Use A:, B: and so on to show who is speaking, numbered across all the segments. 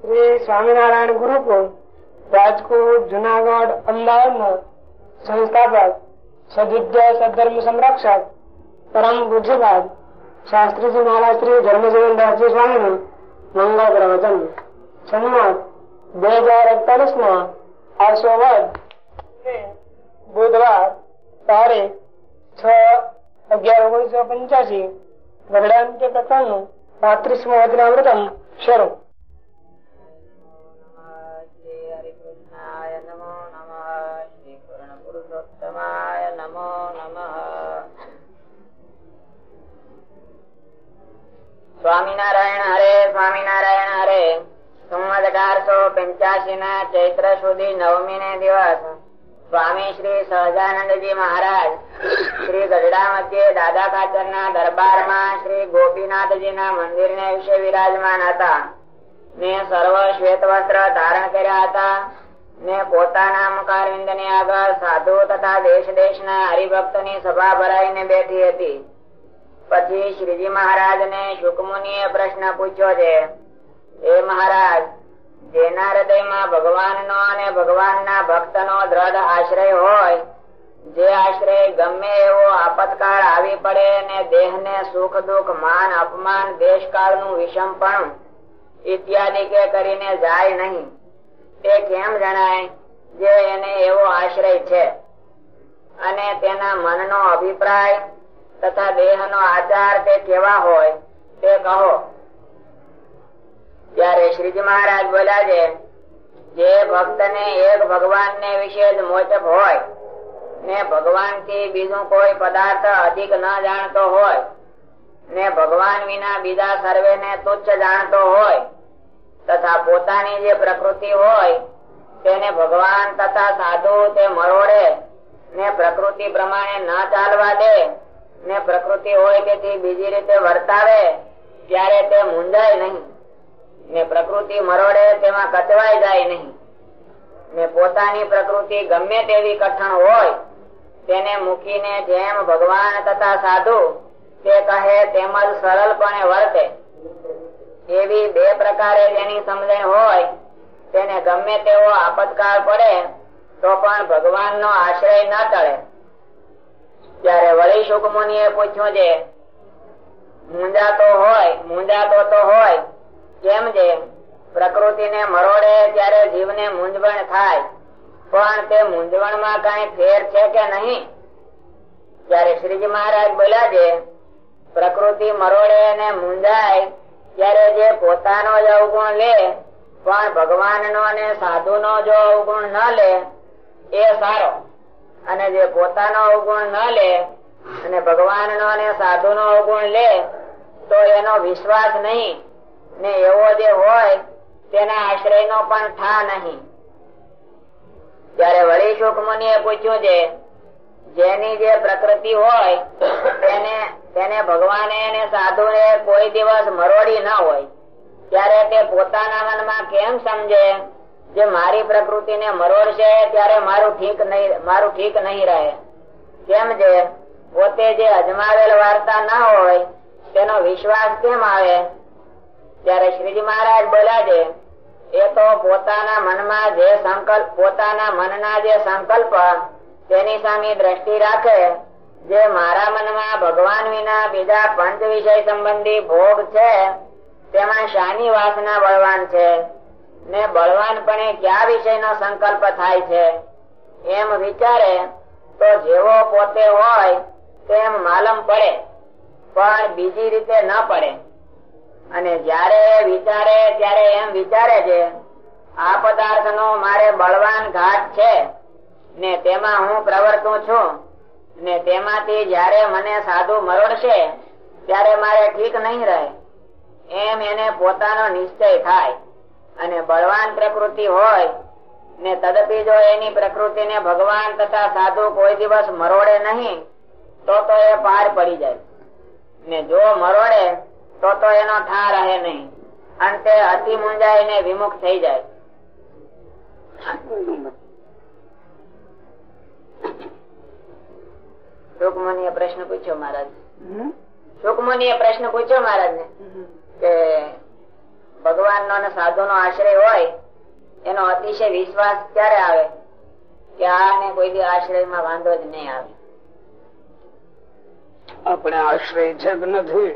A: શ્રી સ્વામિનારાયણ ગુરુકુળ, રાજકોટ, જુનાગઢ અમદાવાદ સંસ્થાપક, સદવિદ્ય સદધર્મ સંરક્ષક, પરમ પૂજ્યપાદ શાસ્ત્રીજી મહારાજ શ્રી ધર્મજીવનદાસજી સ્વામી નું મંગળ પ્રવચન. સંમત બે હજાર એકતાલીસમાં આસો વદ. બુધવાર તારીખ છ અગિયાર ઓગણીસો પંચ્યાસી. ગરડાંત્ય પ્રકરણનું પાંત્રીસમો વચનામૃતમ શરૂ.
B: સ્વામિનારાયણ હરે સ્વામિનારાયણ હરે. સંવત અઢારસો પંચ્યાસી ના ચૈત્ર સુધી નવમી ને દિવસ. સ્વામી શ્રી સહજાનંદજી મહારાજ, શ્રી ગઢડા મધ્યે દાદા ખાચર ના દરબારમાં શ્રી ગોપીનાથજી ના મંદિર ને વિશે વિરાજમાન હતા. ને સર્વ શ્વેત વસ્ત્ર ધારણ કર્યા હતા. ને પોતાના મુખારવિંદની આગળ સાધુ તથા દેશ દેશ ના હરિભક્તની સભા ભરાઈને બેઠી હતી. પછી શ્રીજી મહારાજ ને શુકમુનિ પ્રશ્ન પૂછ્યો છે. એ મહારાજ, જેના હૃદયમાં ભગવાન નો અને ભગવાન ના ભક્ત નો દ્રઢ આશ્રય હોય, જે આશ્રય ગમે એવો આપતકાળ આવી પડે ને દેહ ને સુખ, દુઃખ, માન, અપમાન દેશકાળનું વિષમપણું ઇત્યાદિ કે કરીને જાય નહીં. તે કેમ જણાય? જે એને એવો આશ્રય છે. અને તેના મનનો અભિપ્રાય તથા દેહ નો આધાર તે કેવા હોય તે કહો. ત્યારે શ્રીજી મહારાજ બોલ્યા છે, જે ભક્ત ને એક ભગવાન ને વિશે જ મોચપ હોય, ને ભગવાનથી બીજું કોઈ પદાર્થ અધિક ન જાણતો હોય, ને ભગવાન વિના બીજા સર્વે ને તુચ્છ જાણતો હોય, તથા પોતાની જે પ્રકૃતિ હોય, તેને ભગવાન તથા સાધુ તે મરોડે, ને પ્રકૃતિ પ્રમાણે ન ચાલવા દે ને પ્રકૃતિ હોય તેથી બીજી રીતે વર્તાવે, ત્યારે તે મૂંઝાય નહીં. ને પ્રકૃતિ મરોડે, તેમાં કચવાઈ જાય નહીં. ને પોતાની પ્રકૃતિ ગમે તેવી કઠણ હોય, તેને મૂકીને જેમ ભગવાન તથા સાધુ તે કહે તેમજ સરળપણે વર્તે. એવી બે પ્રકારે જેની સમજણ હોય, તેને ગમે તેવો આપતકાળ પડે, તો પણ ભગવાનનો આશ્રય ન ટળે. ત્યારે વળી શુકમુનિએ પૂછ્યું છે મૂંઝાતો હોય મૂંઝાતો તો હોય, કેમ છે? પ્રકૃતિ ને મરોડે ત્યારે જીવને મૂંઝવણ થાય, પણ તે મૂંઝવણમાં કઈ ફેર છે કે નહીં? ત્યારે શ્રીજી મહારાજ બોલ્યા છે, પ્રકૃતિ મરોડે ને મૂંઝાય ત્યારે જે પોતાનો જ અવગુણ લે, પણ ભગવાન નો સાધુ નો જો અવગુણ ન લે, એ સારો. અને જે પોતાનો અવગુણ ન લે અને ભગવાન નો સાધુ નો અવગુણ લે, તો એનો વિશ્વાસ નહીં. ને એવો જે હોય, તેના આશ્રય નો પણ થા નહીં. ત્યારે વળી શુકમુનિએ પૂછ્યું છે, જેની જે પ્રકૃતિ હોય, તેને તેને ભગવાને અને સાધુ ને કોઈ દિવસ મરોડી ના હોય, ત્યારે તે પોતાના મનમાં કેમ સમજે? જે મારી પ્રકૃતિ ને મરોડશે ત્યારે મારું ઠીક નહીં, મારું ઠીક નહીં રહે. કેમ જે પોતે જે અજમાવેલ વાર્તા ના હોય, તેનો વિશ્વાસ કેમ આવે? ત્યારે શ્રીજી મહારાજ બોલ્યા છે, એ તો પોતાના મનમાં જે સંકલ્પ, પોતાના મનના જે સંકલ્પ, તેની સામે દ્રષ્ટિ રાખે. જે મારા મનમાં ભગવાન વિના બીજા પંચ વિષય સંબંધી ભોગ છે, તેમાં શાની વાસના બળવાન છે. ને બળવાનપણે કયા વિષયનો સંકલ્પ થાય છે? એમ વિચારે તો જેવો પોતે હોય તેમ માલમ પડે, પણ બીજી રીતે ન પડે. અને જયારે વિચારે ત્યારે એમ વિચારે છે, આ પદાર્થ નો મારે બળવાન ઘાટ છે, ને તેમાં હું પ્રવર્તું છું, ને તેમાંથી જયારે મને સાધુ મરોડશે, ત્યારે મારે ઠીક નહીં રહે. એમ એને પોતાનો નિશ્ચય થાય. અને બળવાન પ્રકૃતિ હોય ને તદપી જો એની પ્રકૃતિ ને ભગવાન તથા સાધુ કોઈ દિવસ મરોડે નહીં તો તો એ પાર પડી જાય. ને જો મરોડે તો તો એનો ઠા રહે નહીં. અંતે અતિ મુંજાય ને વિમુખ થઈ જાય. પ્રશ્ન પૂછ્યો મહારાજ. સુકમુનિએ પ્રશ્ન પૂછ્યો મહારાજ ને કે ભગવાન નો અને સાધુ નો આશ્રય હોય એનો અતિશય વિશ્વાસ ક્યારે આવે? કે આને કોઈ દી આશ્રયમાં વાંધો જ નહીં આવે.
C: આપણે આશ્રય છે કે નથી?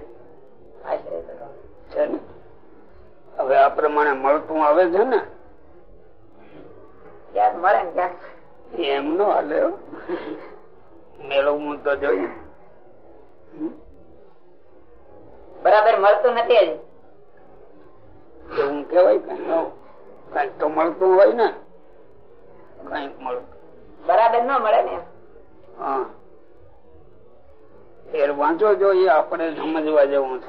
B: આશ્રય
C: હવે આ પ્રમાણે મળતું આવે છે ને?
B: ક્યાંક મળે ને ક્યાંક.
C: એમ નો હાલે હો. મેળવવું તો જોઈએ.
B: બરાબર મળતું નથી
C: એવું કેવાય કઈ કંઈક તો મળતું હોય ને. કંઈક મળતું.
B: બરાબર ન મળે ને?
C: હા. ફેર વાંચો જોઈએ આપણે સમજવા જેવું છે.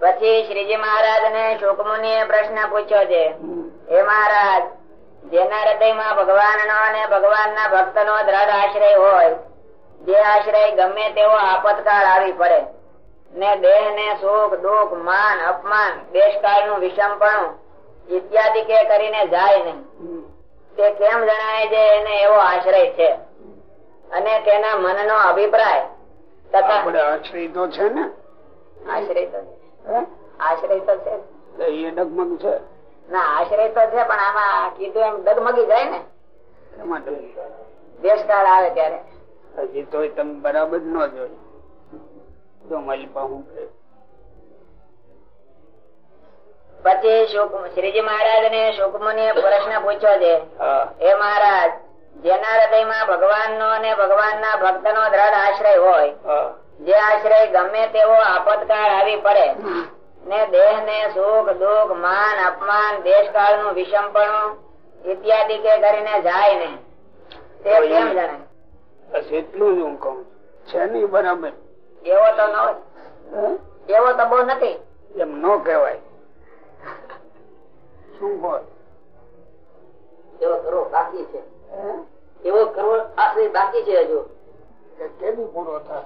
B: પછી શ્રીજી મહારાજ ને શુકમુનિ પ્રશ્ન પૂછ્યો છે. હે મહારાજ જેના હૃદયમાં ભગવાન નો અને ભગવાન ના ભક્ત નો દ્રઢ આશ્રય હોય જે આશ્રય ગમે તેવો આપતકાળ આવી પડે. ને દેહ ને સુખ દુઃખ માન અપમાન દેશકાળનું વિષમપણું ઇત્યાદિ કે કરીને જાય નહીં. તે કેમ જણાય છે? એને એવો આશ્રય છે. અને તેના મન નો અભિપ્રાય તથા
C: આશ્રય તો છે ને?
B: આશ્રય તો છે. આશ્રય તો છે.
C: તો એ ડગમગ છે.
B: ના આશ્રય તો છે પણ આમાં કીધું એમ ડગમગી જાય ને. દેશકાળ આવે ત્યારે.
C: હજી તોય તમે બરાબર ન જોયું જો મારી પાસે
B: પછી શ્રીજી મહારાજ ને શુકમુનિએ પ્રશ્ન પૂછ્યો છે.
C: હા.
B: હે મહારાજ જેના હૃદયમાં ભગવાન નો અને ભગવાન ના ભક્ત નો દ્રઢ આશ્રય હોય જે આશ્રય ગમે તેવો આપતકાળ આવી પડે ને દેહ ને સુખ દુઃખ માન અપમાન દેશકાળનું વિષમપણું ઇત્યાદિ કે કરીને જાય ને. તે કેમ જણાય?
C: બસ એટલું જ હું કઉ છે. ની બરાબર
B: એવો તો ન. હોય એવો તો બહુ નથી.
C: એમ ન કહેવાય. શું હોય?
B: એવો કરવો બાકી છે.
C: હે?
B: એવો કરવો આશ્રય બાકી છે હજુ.
C: કેદી પૂરો થાય.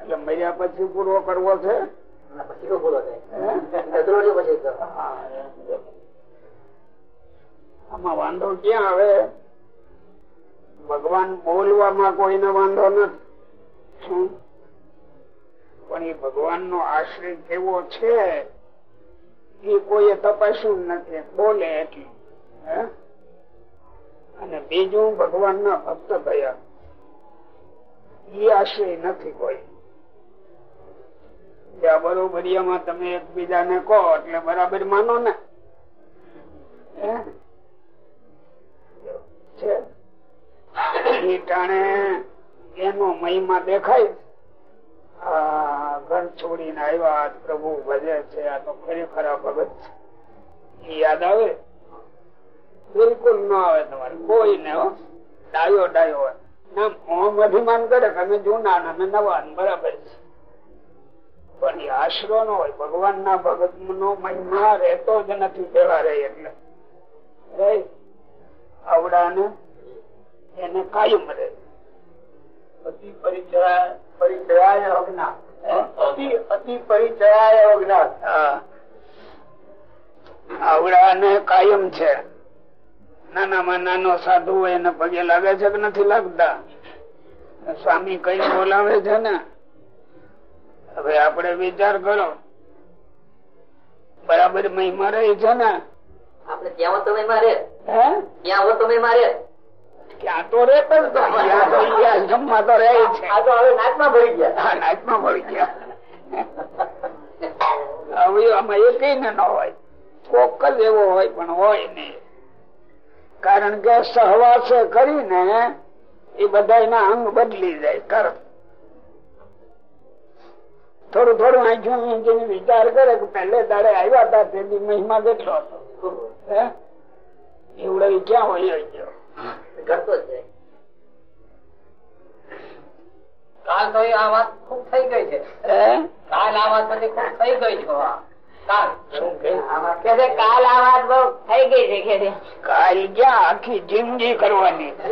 C: એટલે મર્યા પછી પૂરો કરવો છે?
B: પછી પૂરો
C: થાય.
B: પછી.
C: આમાં વાંધો ક્યાં આવે? ભગવાન બોલવામાં કોઈને વાંધો નથી? પણ એ ભગવાન નો આશ્રય કેવો છે? એ કોઈએ તપાસ્યું નથી. બોલે એટલું? અને બીજું ભગવાન ના ભક્ત થયા. એ આશ્રય નથી કોઈ. જ્યાં બરોબરિયામાં તમે એકબીજાને કહો એટલે બરાબર માનો ને? છે. એનો મહિમા દેખાય. ઘર છોડીને આવ્યા પ્રભુ ભજે છે. આ તો ખરેખર ભગત છે. યાદ આવે? બિલકુલ ન આવે તમારે. કોઈ ને ડાયો ડાયો અભિમાન કરે અમે જૂના ને અમે નવા બરાબર છે. પણ એ આશરો નો હોય. ભગવાન ના ભગત નો મહિમા રહેતો જ નથી. પેલા રહે એટલે. રહે આવડા ને એને કાયમ રહે. અતિ પરિચય પરિચયાય અજ્ઞાન. અતિ અતિ પરિચયાય અજ્ઞાન. આવડા કાયમ છે. નાનામાં નાનો સાધુ હોય એને પગે લાગે છે કે નથી લાગતા? સ્વામી કઈ બોલાવે છે ને? હવે આપણે વિચાર કરો. બરાબર મહિમા રહી છે ને?
B: આપણે ત્યાં તો મહિમા
C: હે
B: ત્યાં હો તમે મારે.
C: ક્યાં તો રે પણ તો. તો ઈ આશ્રમમાં તો રહે છે.
B: આ તો હવે નાચમાં ભરી ગયા.
C: હા, નાચમાં પડી ગયા. હવે આમાં એક ન હોય. કોક જ એવો હોય પણ હોય નહીં. કારણ કે સહવાસ કરીને એ બધા અંગ બદલી જાય. તરત થોડું થોડું આંખ્યું વિચાર કરે કે પહેલે દાડે આવ્યા હતા તેથી મહિમા કેટલો હતો? હે ઉડાવી ક્યાં હોય? ગયો.
B: ઘટતો જ જાય. કાલ તો આ વાત ખૂબ થઈ ગઈ છે. કાલ આ વાત બધી ખૂબ થઈ ગઈ છે કાલ.
C: શું કે
B: કે છે કાલ આ વાત બહુ થઈ ગઈ છે
C: કાલ ક્યાં આખી જિંદગી કરવાની?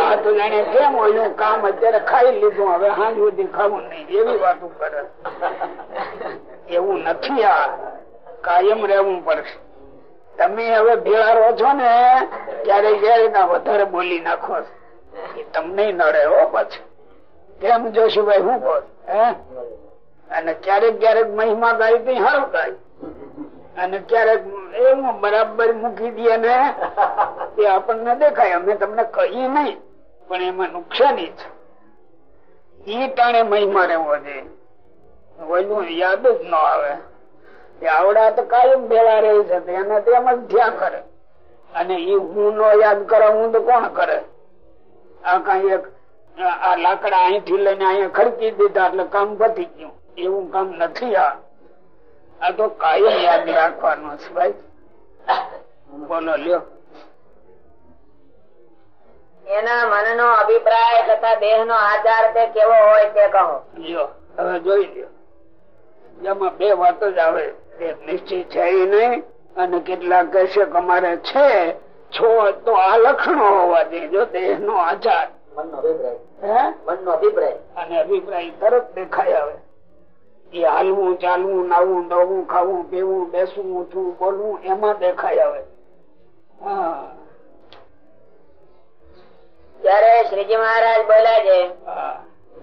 C: આ તો જાણે કેમ ઓલું કામ અત્યારે ખાઈ લીધું હવે હાંજ સુધી ખાવું નહીં. એવી વાતો કરે એવું નથી આ. કાયમ રહેવું પડશે. તમે હવે ભેળા રહો છો ને ત્યારે ક્યારે વધારે બોલી નાખો એ તમને નડે હો પછી. કેમ જોશુભાઈ, હું બોલ? હે? અને ક્યારેક ક્યારેક મહિમા ગાય તો હારું ગાય. અને ક્યારેક એવું બરાબર મૂકી દે ને, એ આપણને દેખાય. અમે તમને કહીએ નહીં, પણ એમાં નુકસાની છે. ઈ ટાણે મહિમા રહેવો જોઈએ. ઓલું યાદ જ ન આવે. એ આવડા તો કાયમ ભેળા રહી છે એને તેમ જ ધ્યા કરે. અને એ હું નો યાદ કરાવું તો કોણ કરે? આ કઈ એક આ લાકડા અહીંથી લઈને અહીંયા ખડકી દીધા એટલે કામ પતી ગયું. એવું કામ નથી આ. આ તો કાયમ યાદ રાખવાનું છે ભાઈ. બોલો લ્યો.
B: એના મનનો અભિપ્રાય તથા દેહ નો આચાર તે કેવો હોય તે કહો.
C: લ્યો હવે જોઈ લ્યો. એમાં બે વાતો જ આવે. એક નિશ્ચિત છે નહીં અને કેટલાક કહેશે કે અમારે છે છો તો આ લક્ષણો હોવા જોઈએ દેહ નો આચાર.
B: મનનો અભિપ્રાય.
C: હે?
B: મનનો અભિપ્રાય.
C: અને અભિપ્રાય તરત દેખાય આવે. એ હાલવું ચાલવું નાવું દોવું ખાવું પીવું બેસવું ઉઠવું બોલવું એમાં દેખાય આવે. હા.
B: ત્યારે શ્રીજી મહારાજ બોલ્યા છે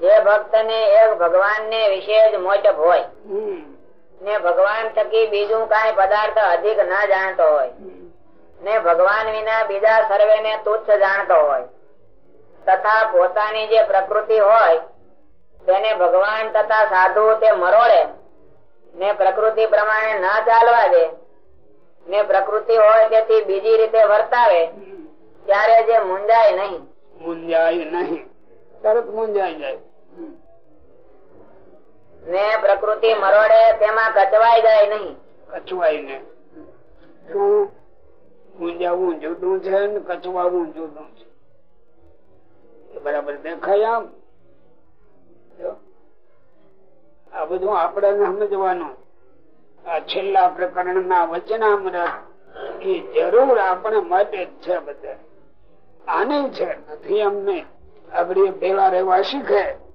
B: જે ભક્ત ને એક ભગવાન ને વિશેષ મોટપ હોય
C: હમ.
B: ને ભગવાન થકી બીજું કઈ પદાર્થ અધિક ના જાણતો હોય. ને ભગવાન વિના બીજા સર્વે ને તુચ્છ જાણતો હોય. તથા પોતાની જે પ્રકૃતિ હોય, તેને ભગવાન તથા સાધુ તે મરોડે. ને પ્રકૃતિ પ્રમાણે ના ચાલવા દે. ને પ્રકૃતિ હોય તેથી બીજી રીતે વર્તાવે. ત્યારે જે મુંજાય નહીં.
C: મુંજાય નહીં. તરત મુંજાઈ જાય.
B: ને પ્રકૃતિ મરોડે તેમાં કચવાઈ જાય નહીં.
C: કચવાય ને શું જુદું છે કચવાવું જુદું. આ બધું આપણે સમજવાનું. આ છેલ્લા પ્રકરણ ના વચનામૃત એ જરૂર આપણે માટે જ છે બધા આને છે. નથી અમને. આપડે ભેગા રહેવા શીખે.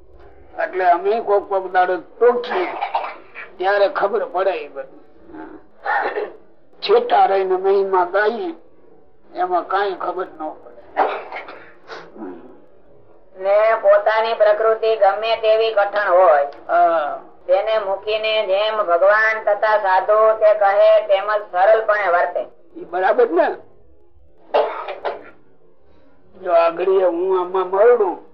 C: એટલે અમે કોક કોક દાડો ટોકીએ. ત્યારે ખબર પડે એ બધું. છેટા રહીને મહિમા ગાઈએ. એમાં કઈ ખબર ન પડે.
B: ને પોતાની પ્રકૃતિ ગમે તેવી કઠણ હોય તેને મૂકીને જેમ ભગવાન તથા સાધુ તે કહે તેમજ સરળપણે વર્તે.
C: બરાબર ને? જો આગળ હું આમાં મળું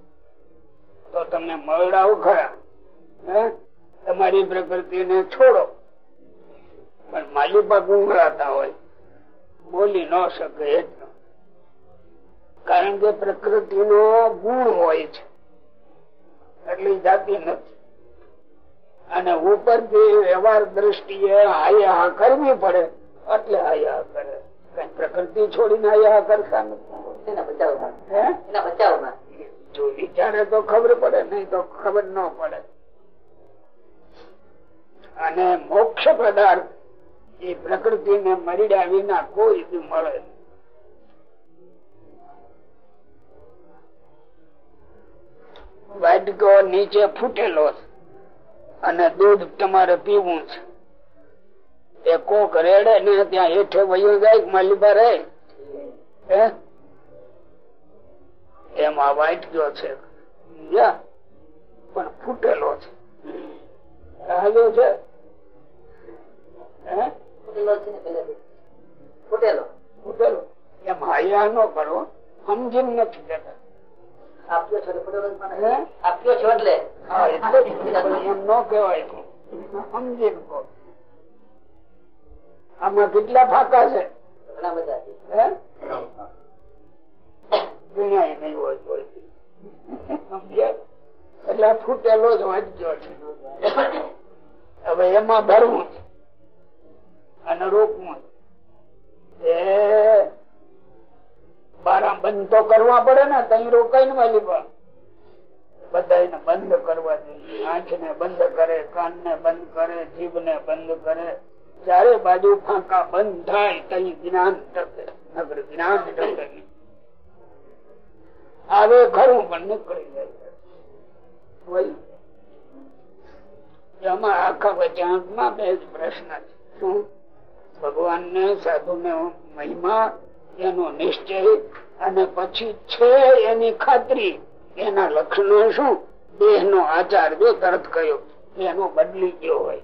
C: તો તમને મળાવ ખરા. તમારી પ્રકૃતિ ને છોડો. પણ માલિપા ગુંગળાતા હોય. બોલી ન શકે એટલો. કારણ કે પ્રકૃતિ નો ગુણ હોય છે. એટલી જાતિ નથી. અને ઉપરથી વ્યવહાર દ્રષ્ટિએ હાયા કરવી પડે. એટલે હાયા કરે. કઈ પ્રકૃતિ છોડીને હાયા કરતા નથી.
B: એના બચાવમાં
C: હે?
B: એના બચાવમાં
C: વિચારે તો ખબર પડે, નહીં તો ખબર ન પડે. અને મોક્ષ પદાર્થ એ પ્રકૃતિ ને મરીડ્યા વિના કોઈ મળે વાટકો નીચે ફૂટેલો અને દૂધ તમારે પીવું છે. એ કોક રેડે ને ત્યાં હેઠે વયું જાય માલિબા રહે? એમાં વાટકો છે. પણ ફૂટેલો છે. હાલો છે.
B: ફૂટેલો છે ને પહેલેથી ફૂટેલો.
C: ફૂટેલો. એમ હાયા ન કરો. સમજીને નથી દેતા
B: આપ્યો છો. આપ્યો છો એટલે
C: હા? એટલે જ પણ એમ ન કેવાય સમજીને કહો. આમાં કેટલા ફાકા છે?
B: ઘણા બધા છે.
C: હે. ગણાય નહીં હોય કોઈ એટલે આ ફૂટેલો જ વાંચ્યો હવે એમાં ભરવું છે. અને રોકવું એ બારા તો કરવા પડે ને તઈ રોકાય ને વાલી પણ બધા બંધ કરવા જોઈએ આંખ ને બંધ કરે કાન ને બંધ કરે જીભ ને બંધ કરે. ચારે બાજુ ફાંકા બંધ થાય, તઈ જ્ઞાન ટકે. નગર જ્ઞાન ટકે. આવે ખરું પણ નીકળી જાય આખા વચાંતમાં બે જ પ્રશ્ન છે. શું? ભગવાન ને સાધુ ને મહિમા, એનો નિશ્ચય અને પછી છે એની ખાતરી. એના લક્ષણો શું? દેહ નો આચાર જો તરત કયો? એનો બદલી ગયો હોય.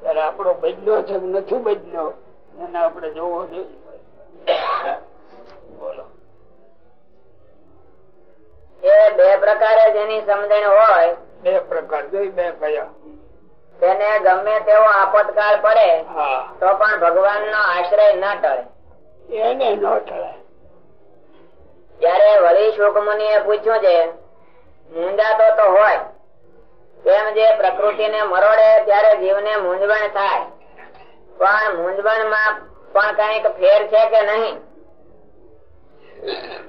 C: ત્યારે આપણો બદલ્યો છે નથી બદલ્યો એને આપણે જોવો જોઈએ. બોલો.
B: એ બે પ્રકારે જેની સમજણ હોય
C: બે પ્રકાર જોઈ બે કયા
B: તેને ગમે તેવો આપતકાળ પડે તો પણ ભગવાન નો આશ્રય ન ટળે.
C: એને ન ટળે.
B: ત્યારે વળી શુકમુનિ એ પૂછ્યું છે મૂંઝાતો તો હોય તેમ જે પ્રકૃતિ ને મરોડે ત્યારે જીવને મૂંઝવણ થાય? પણ મૂંઝવણમાં પણ કંઈક ફેર છે કે નહીં?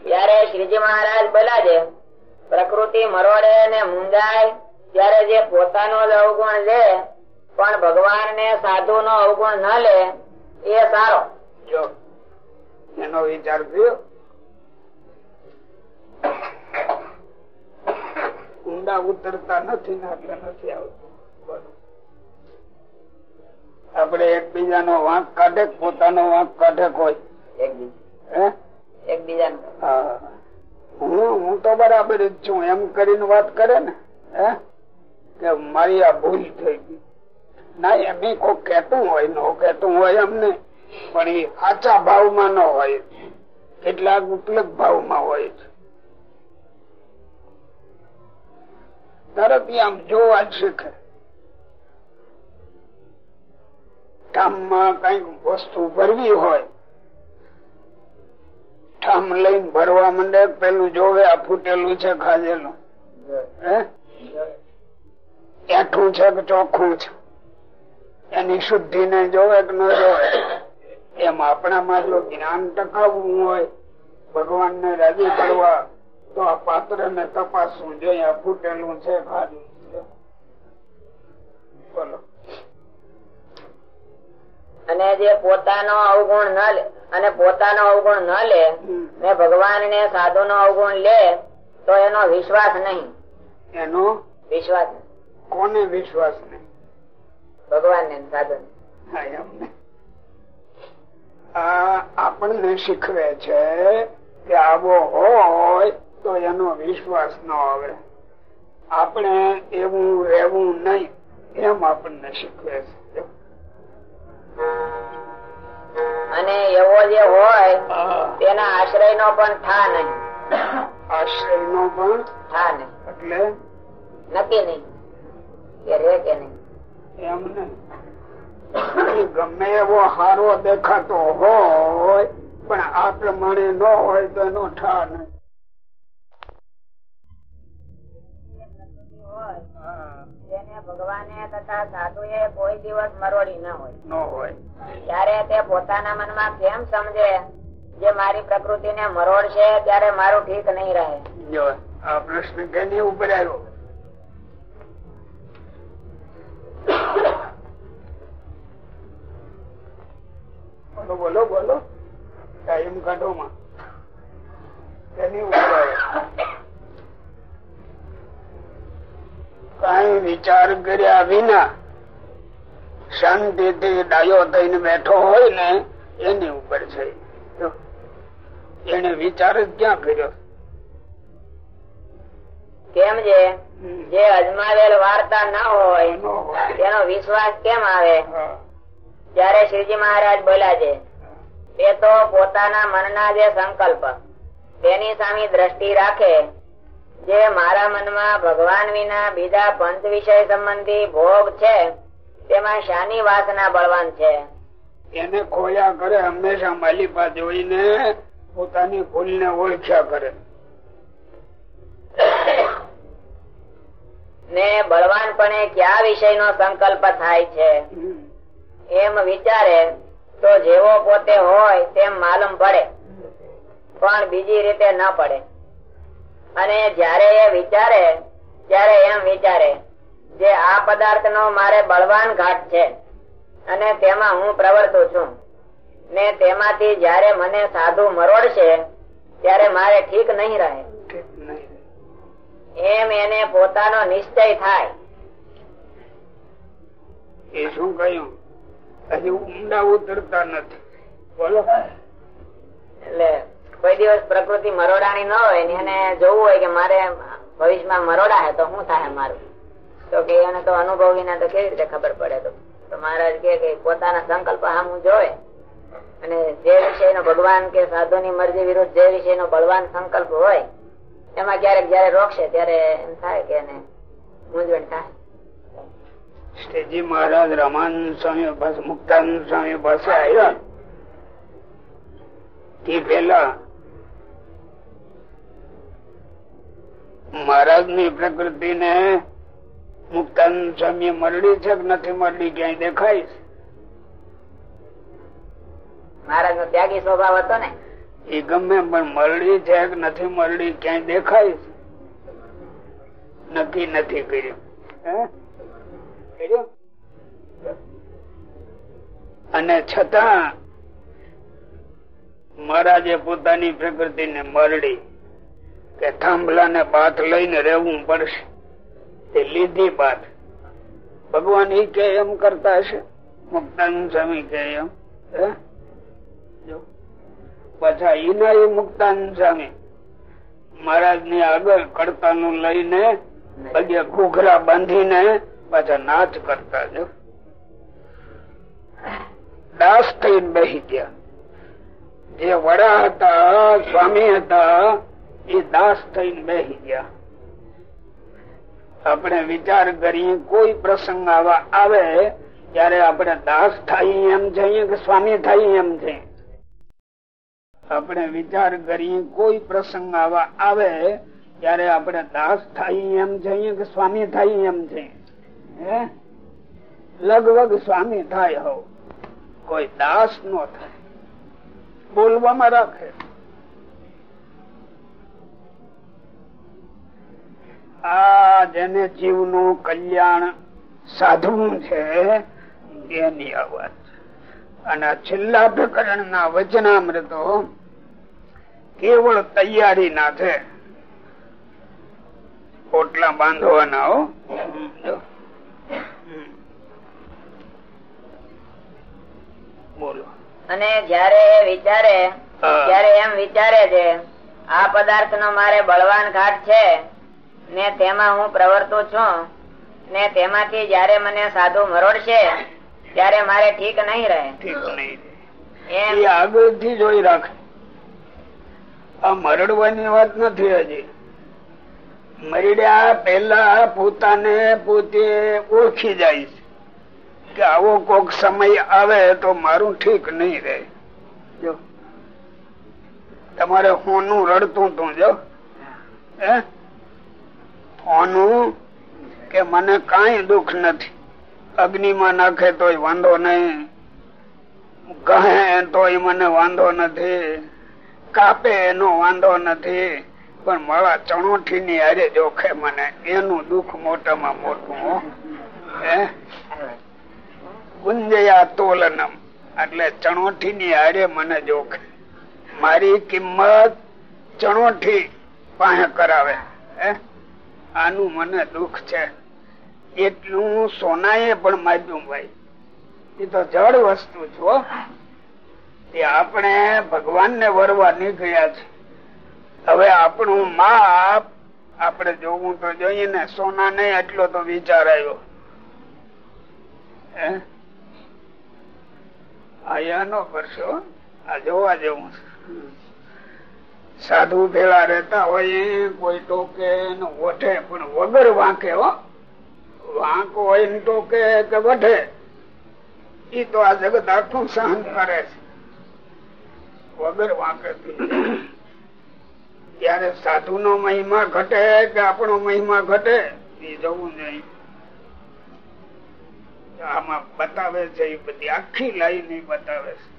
B: ત્યારે શ્રીજી મહારાજ બોલા છે પ્રકૃતિ મરોડે ને મૂંઝાય ત્યારે જે પોતાનો જ અવગુણ લે પણ ભગવાન ને સાધુ નો અવગુણ ન લે એ સારો.
C: જો એનો વિચાર થયો. ઊંડા ઉતરતા નથી ને એટલે નથી આવતું. આપડે એકબીજાનો વાંક કાઢે પોતાનો વાંક કાઢે કોઈ?
B: એકબીજા.
C: હે. હા. હું તો બરાબર જ છું, એમ કરીને વાત કરે ને, હે? કે મારી આ ભૂલ થઈ ગઈ. ના એમ કોઈ કેતું હોય, નો કેતું હોય એમને પણ એ સાચા ભાવમાં ન હોય. કેટલાક ઉપલબ્ધ ભાવમાં હોય છે. તરત આમ જોવા શીખે. શીખે ઠામમાં કંઈક વસ્તુ ભરવી હોય ઠામ લઈને ભરવા માંડે, પેલું જોવે, આ ફૂટેલું છે ખાજેલું એઠું છે કે ચોખ્ખું છે? એની શુદ્ધિ ને જોવે કે ન જોવે? એમ આપણામાં જો જ્ઞાન ટકાવવું હોય ભગવાન ને રાજી કરવા, તો આ પાત્ર ને તપાસવું જોઈએ ફૂટેલું છે ખાધું છે. બોલો.
B: અને જે પોતાનો અવગુણ ન લે અને પોતાનો અવગુણ ન લે ને ભગવાન ને સાધુ નો અવગુણ લે તો એનો વિશ્વાસ નહીં.
C: એનો?
B: વિશ્વાસ.
C: કોને વિશ્વાસ નહીં?
B: ભગવાન ને સાધુ
C: આપણને શીખવે છે કે આવો હોય તો એનો વિશ્વાસ ન આવે. આપણે એવું રહેવું નહીં એમ આપણને શીખવે છે.
B: અને એવો જે હોય તેના આશ્રય નો પણ થા નહીં.
C: આશ્રય નો પણ
B: થા નહીં.
C: એટલે?
B: નક્કી નહીં કે રે કે નહીં.
C: એમને ઈ ગમે એવો હારો દેખાતો હોય પણ આ પ્રમાણે ન હોય તો એનો ઠા નહીં.
B: તેને ભગવાને તથા સાધુ એ કોઈ દિવસ મરોડી ન હોય.
C: ન હોય.
B: ત્યારે તે પોતાના મનમાં કેમ સમજે જે મારી પ્રકૃતિ ને મરોડ છે ત્યારે મારું ઠીક નહીં રહે.
C: જો આ પ્રશ્ન કેની ઉપર આવ્યો? બોલો બોલો બોલો. ટાઈમ કાઢો માં. કેની ઉપર આવ્યો? કઈ વિચાર કર્યા વિના શાંતિથી ડાયો થઈને બેઠો હોય ને એની ઉપર છે. એને વિચાર જ ક્યાં કર્યો?
B: કેમ જે જે અજમાવેલ વાર્તા ના હોય તેનો વિશ્વાસ કેમ આવે. ત્યારે શ્રીજી મહારાજ બોલ્યા છે તે તો પોતાના મનના જે સંકલ્પ તેની સામે દ્રષ્ટિ રાખે જે મારા મનમાં ભગવાન વિના બીજા પંચ વિષય સંબંધી ભોગ છે તેમાં શાની વાસના બળવાન છે.
C: એને ખોયા કરે હંમેશા માલિપા જોઈને પોતાની ભૂલ ને ઓળખ્યા કરે.
B: ને બળવાનપણે કયા વિષયનો સંકલ્પ થાય છે? એમ વિચારે તો જેવો પોતે હોય તેમ માલુમ પડે પણ બીજી રીતે ન પડે. અને જયારે એ વિચારે ત્યારે એમ વિચારે જે આ પદાર્થ નો મારે બળવાન ઘાટ છે અને તેમાં હું પ્રવર્તું છું. ને તેમાંથી જયારે મને સાધુ મરોડશે ત્યારે મારે ઠીક નહીં રહે. એમ એને પોતાનો નિશ્ચય થાય.
C: એ શું કહ્યું? હજી ઊંડા ઉતરતા નથી. બોલો.
B: એટલે કોઈ દિવસ પ્રકૃતિ મરોડાની ન હોય એને જોવું હોય કે મારે ભવિષ્યમાં મરોડા હે તો શું થાય મારું? તો કે એને તો અનુભવ તો કેવી રીતે ખબર પડે તો? મહારાજ કે પોતાના સંકલ્પ સામું જોવે. અને જે વિષયનો ભગવાન કે સાધુ ની મરજી વિરુદ્ધ જે વિષયનો બળવાન સંકલ્પ હોય, એમાં ક્યારેક જયારે રોકશે ત્યારે એમ થાય કે એને મૂંઝવણ થાય.
C: શ્રીજી મહારાજ રમાનંદ સ્વામી પાસે, મુક્તાનંદ સ્વામી પાસે આવ્યા. તે પેલા મહારાજની પ્રકૃતિ ને મુક્તાનંદ સ્વામી મરડી છે કે નથી મળી ક્યાંય દેખાય છે?
B: મહારાજ નો ત્યાગી સ્વભાવ હતો ને.
C: એ ગમે પણ મરડી છે કે નથી મરડી ક્યાંય દેખાય છે? નક્કી નથી કર્યું? કર્યું? અને છતાં મહારાજે પોતાની પ્રકૃતિ ને મરડી કે થાંભલા ને બાથ લઈને રહેવું પડશે. તે લીધી બાથ. ભગવાન ઈ કે એમ કરતા હશે? મુક્તાનંદ સ્વામી કે એમ? પાછા ઈના ઈ મુક્તાનંદ સ્વામી. મહારાજની આગળ કડતાનું લઈને પગે ઘૂઘરા બાંધીને પાછા નાચ કરતા જો. દાસ થઈને બેસી ગયા. જે વડા હતા, સ્વામી હતા એ દાસ થઈને બેસી ગયા. આપણે વિચાર કરીએ, કોઈ પ્રસંગ આવા આવે ત્યારે આપણે દાસ થાય એમ જઈએ કે સ્વામી થાય એમ છે આપણે વિચાર કરીએ, કોઈ પ્રસંગ આવા આવે ત્યારે આપણે દાસ થાય એમ જઈએ કે સ્વામી થાય એમ છે લગભગ સ્વામી થાય હો. કોઈ દાસ નો થાય. બોલવામાં રાખે. આ જેને જીવનું કલ્યાણ સાધવું છે એની અવાજ અને છેલ્લા પ્રકરણ ના વચનામૃતો કેવળ તૈયારી ના છે. પોટલા બાંધવાના હો. બોલો.
B: અને જયારે એ વિચારે ત્યારે એમ વિચારે છે આ પદાર્થ નો મારે બળવાન ઘાટ છે. ને તેમાં હું પ્રવર્તો છું. ને તેમાંથી જયારે મને સાધુ મરોડશે ત્યારે મારે ઠીક નહીં રહે.
C: એ આગળથી જોઈ રાખ. આ મરડવાની વાત નથી હજી. મરડ્યા પેલા પોતાને પોતે ઓળખી જાય કે આવો કોક સમય આવે તો મારું ઠીક નહીં રહે. જો. તમારે હોનું રડતું તું જો. હે? હોનું કે મને કઈ દુઃખ નથી. અગ્નિમાં નાખે તોય વાંધો નહીં. કહે તોય મને વાંધો નથી. કાપે એનો વાંધો નથી. પણ મારા ચણોઠી ની હારે જોખે મને. એનું દુઃખ મોટામાં મોટું ગુંજયા તોલનમ. એટલે ચણોઠી ની હારે મને જોખે. મારી કિંમત ચણોઠી પાસે કરાવે. હે? આનું મને દુઃખ છે. એટલું સોનાએ પણ માપ્યું ભાઈ. એ તો જળ વસ્તુ છો એ આપણે ભગવાન ને વરવા નીકળ્યા છે. હવે આપણું માપ આપણે જોવું તો જોઈએ ને સોના ને એટલો તો વિચાર આવ્યો? આયા નો કરશો આ જોવા જેવું છે. સાધુ ભેળા રહેતા હોય, કોઈ ટોકે ને પણ વગર વાંકે, હો. વાંક હોય ટોકે કે વઢે ઈ તો આ જગત આખું સહન કરે છે. વગર વાંકે. ત્યારે સાધુ નો મહિમા ઘટે કે આપણો મહિમા ઘટે એ જવું જોઈએ આમાં બતાવે છે એ બધી આખી લાઈન બતાવે છે.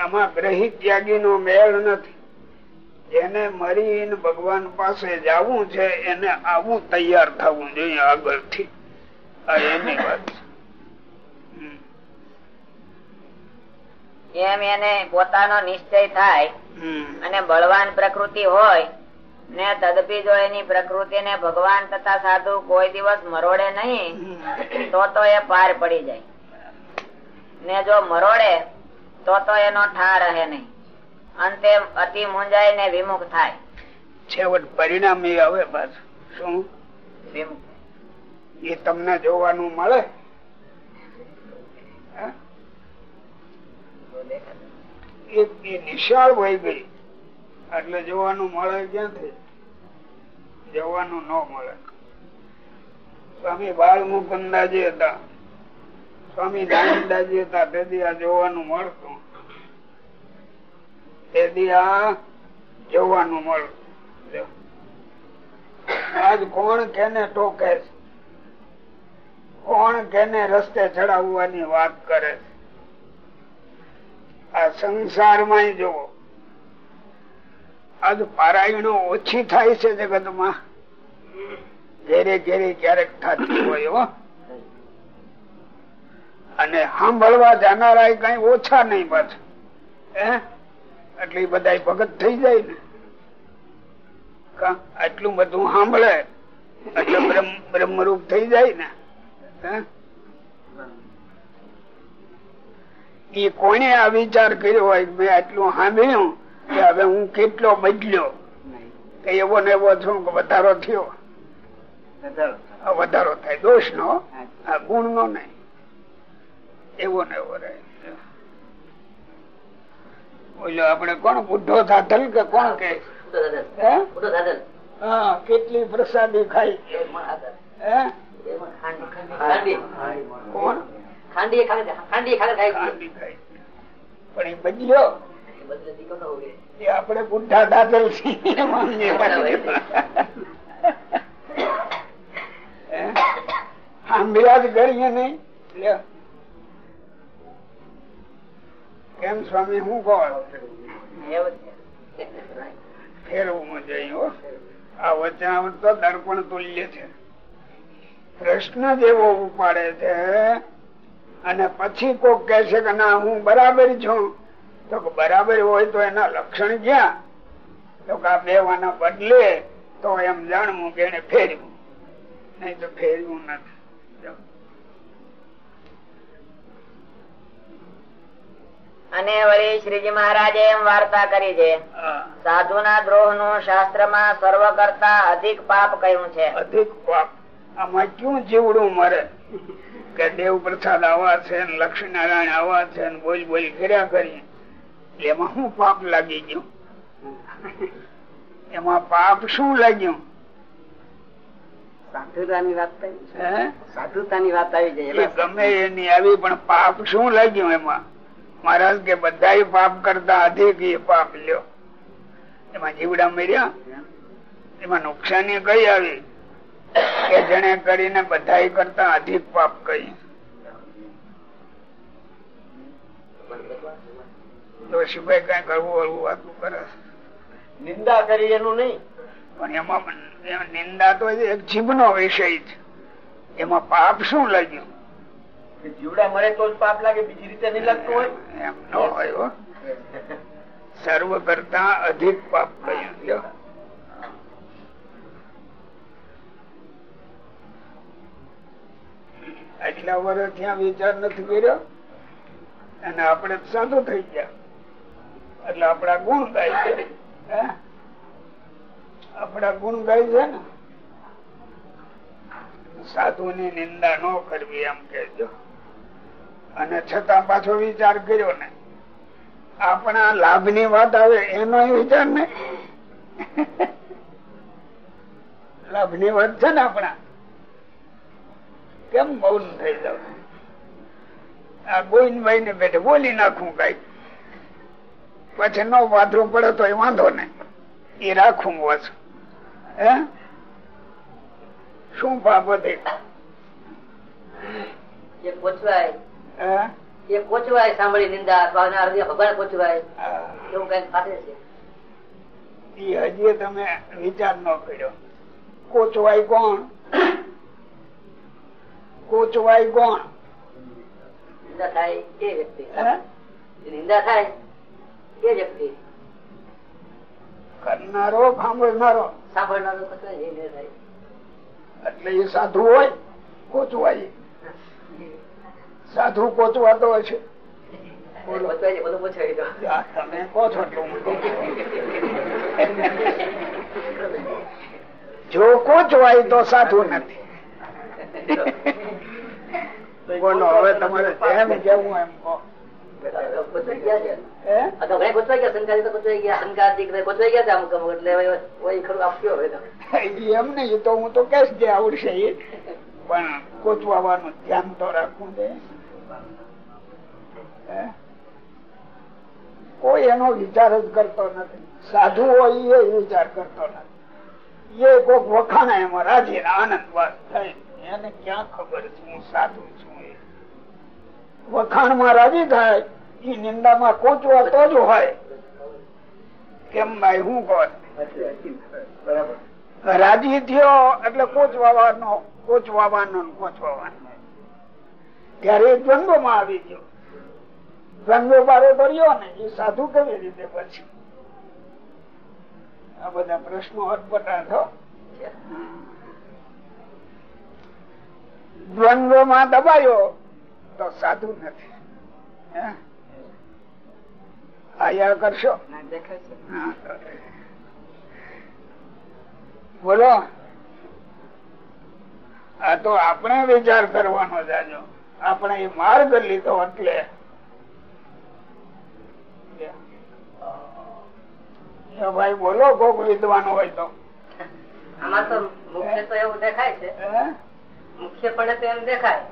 C: આમાં ગ્રહિત ત્યાગી નો મેળ નથી. એને મરીને ભગવાન પાસે જવું છે એને આવું તૈયાર થવું જોઈએ આગળથી. એની વાત
B: એમ એને પોતાનો નિશ્ચય થાય અને બળવાન પ્રકૃતિ હોય ને તદપી જો એની પ્રકૃતિ ને ભગવાન તથા સાધુ કોઈ દિવસ મરોડે નહીં તો તો એ પાર પડી જાય. ને જો મરોડે તો તો એનો ઠા રહે નહીં. અંતે અતિ મુંજાય ને વિમુખ થાય.
C: છેવટ પરિણામ એ આવે પાછું શું?
B: વિમુખ.
C: એ તમને જોવાનું મળે? એ નિશાળ વહી ગઈ. એટલે જોવાનું મળે ક્યાંથી? જોવાનું ન મળે. સ્વામી બાળ અંદાજે હતા સ્વામી નાનંદાજી હતા તેથી આ જોવાનું મળતું. તેથી આ જોવાનું મળતું. આજ કોણ કેને ટોકે છે? કોણ કેને રસ્તે ચડાવવાની વાત કરે છે? આ સંસારમાં જોવો આજ પારાયણો ઓછી થાય છે જગતમાં. ઘેરે ઘેરે ક્યારેક થતી હોય અને સાંભળવા જાનારા કઈ ઓછા નહીં પાછું. એટલે બધા ભગત થઈ જાય ને. આટલું બધું સાંભળે એટલે બ્રહ્મરૂપ થઈ જાય ને. એ કોને આ વિચાર કર્યો હોય મેં આટલું સાંભળ્યું કે હવે હું કેટલો બદલ્યો? કે એવો ને એવો છું કે વધારો થયો. વધારો થાય. દોષ નો આ ગુણ નો નહીં. એવો ને એવો રહે બોલો આપડે કોણ? બુઢો થાધલ કે કોણ કે? કેટલી પ્રસાદી ખાઈ આપણે બુઢા દાદલ છીએ સાંભળ્યા જ કરીએ નહીં કેમ સ્વામી, હું કહો ફેરવું જોઈએ આ વચનામૃત તો દર્પણ તુલ્ય છે. પ્રશ્ન જેવો ઉપાડે છે અને પછી કોક કે છે કે ના, હું બરાબર છું. તો બરાબર હોય તો એના લક્ષણ ક્યાં? તો કે આ બેવાના બદલે તો એમ જાણવું કે એને ફેરવું. નહીં તો ફેરવું નથી.
B: અને વળી શ્રીજી મહારાજે એમ વાર્તા કરી છે. સાધુ ના દ્રોહનું શાસ્ત્રમાં સર્વ કરતા અધિક પાપ કહ્યું છે?
C: અધિક પાપ? આમાં ક્યું જીવડું મરે? કે દેવ પ્રસાદ આવા છે લક્ષ્મીનારાયણ આવા છે બોલ બોલ કર્યા કરીએ. એમાં શું પાપ લાગી ગયું? એમાં પાપ શું લાગ્યું?
D: સાધુતાની વાત
C: હે?
D: સાધુતાની વાત આવી જાય
C: ગમે એની આવી પણ પાપ શું લાગ્યું એમાં? મહારાજ કે બધા પાપ કરતા અધિક એ પાપ લ્યો. એમાં જીવડા મર્યા. એમાં નુકસાની કઈ આવી? કે જેને કરીને બધા કરતા અધિક પાપ કઈ? દોશીભાઈ કઈ કરવું વળવું વાતું કરે?
D: નિંદા કરી એનું નહીં.
C: પણ એમાં પણ એમાં નિંદા તો એક જીભનો વિષય છે એમાં પાપ શું લાગ્યું?
D: જીવડા મરે તો પાપ લાગે, બીજી રીતે નહીં લાગતું હોય?
C: એમ ન હોય સર્વ કરતા અધિક પાપ કહ્યું આટલા વર્ષ ત્યાં વિચાર નથી કર્યો. અને આપણે સાધુ થઈ ગયા. એટલે આપણા ગુણ ગાય છે. હે? આપડા ગુણ ગાય છે ને. સાધુ ની નિંદા ન કરવી, એમ કેજો અને છતાં પાછો વિચાર કર્યો ને, આપણા લાભની વાત આવે એનો વિચાર ને. લાભની વાત છે ને આપણા. કેમ મૌન થઈ જાવ? આ ગોવિંદભાઈ ને બેઠે બોલી નાખું કઈ. પછી નો પાથરું પડે તો એ વાંધો નહીં એ રાખું વસ હે? શું પાપ હતી
D: એ પોચવાય સાંભળી નિંદા ભગવાન પોચવાય એવું કઈ પાસે છે.
C: ઈ હજી તમે વિચાર ન કર્યો. કોચવાય કોણ? કોચવાય કોણ?
D: નિંદા થાય એ વ્યક્તિ? નિંદા થાય એ વ્યક્તિ.
C: કરનારો સાંભળનારો.
D: સાંભળનારો
C: એટલે એ સાધુ હોય કોચવાય સાધુ પોચવાતો હશે. જો કોચવાય તો સાધુ નથી. બોલો હવે તમારે જેમ કેવું એમ કહો.
E: તો
C: એમ હું તો કેશ જે આવડશે એ. પણ કોચવાનું ધ્યાન તો રાખવું છે? કોઈ એનો વિચાર જ કરતો નથી. સાધુ હોય એ વિચાર કરતો નથી. એ કોક વખાણા એમાં રાજી આનંદ વાત થાય. એને ક્યાં ખબર હું સાધુ છું એ? વખાણમાં રાજી થાય, ઈ નિંદામાં કોચવા તો જ હોય. કેમ ભાઈ, હું કહો રાજી થયો એટલે કોચવાનો કોચવાનો કોચવાનો ત્યારે એ દ્વંદ્વમાં આવી ગયો. દ્વંદ્વ બારે ભર્યો ને એ સાધુ કેવી રીતે પછી આ બધા પ્રશ્નો અટપટા થો. દ્વંદ્વમાં દબાયો તો સાધુ નથી. આયા કરશો? હા, બોલો. આ તો આપણે વિચાર કરવાનો જાજો આપણે એ માર્ગ લીધો એટલે ભાઈ બોલો કોક વિદ્વાન હોય તો.
E: આમાં તો મુખ્ય તો એવું દેખાય છે? મુખ્યપણે તો એમ દેખાય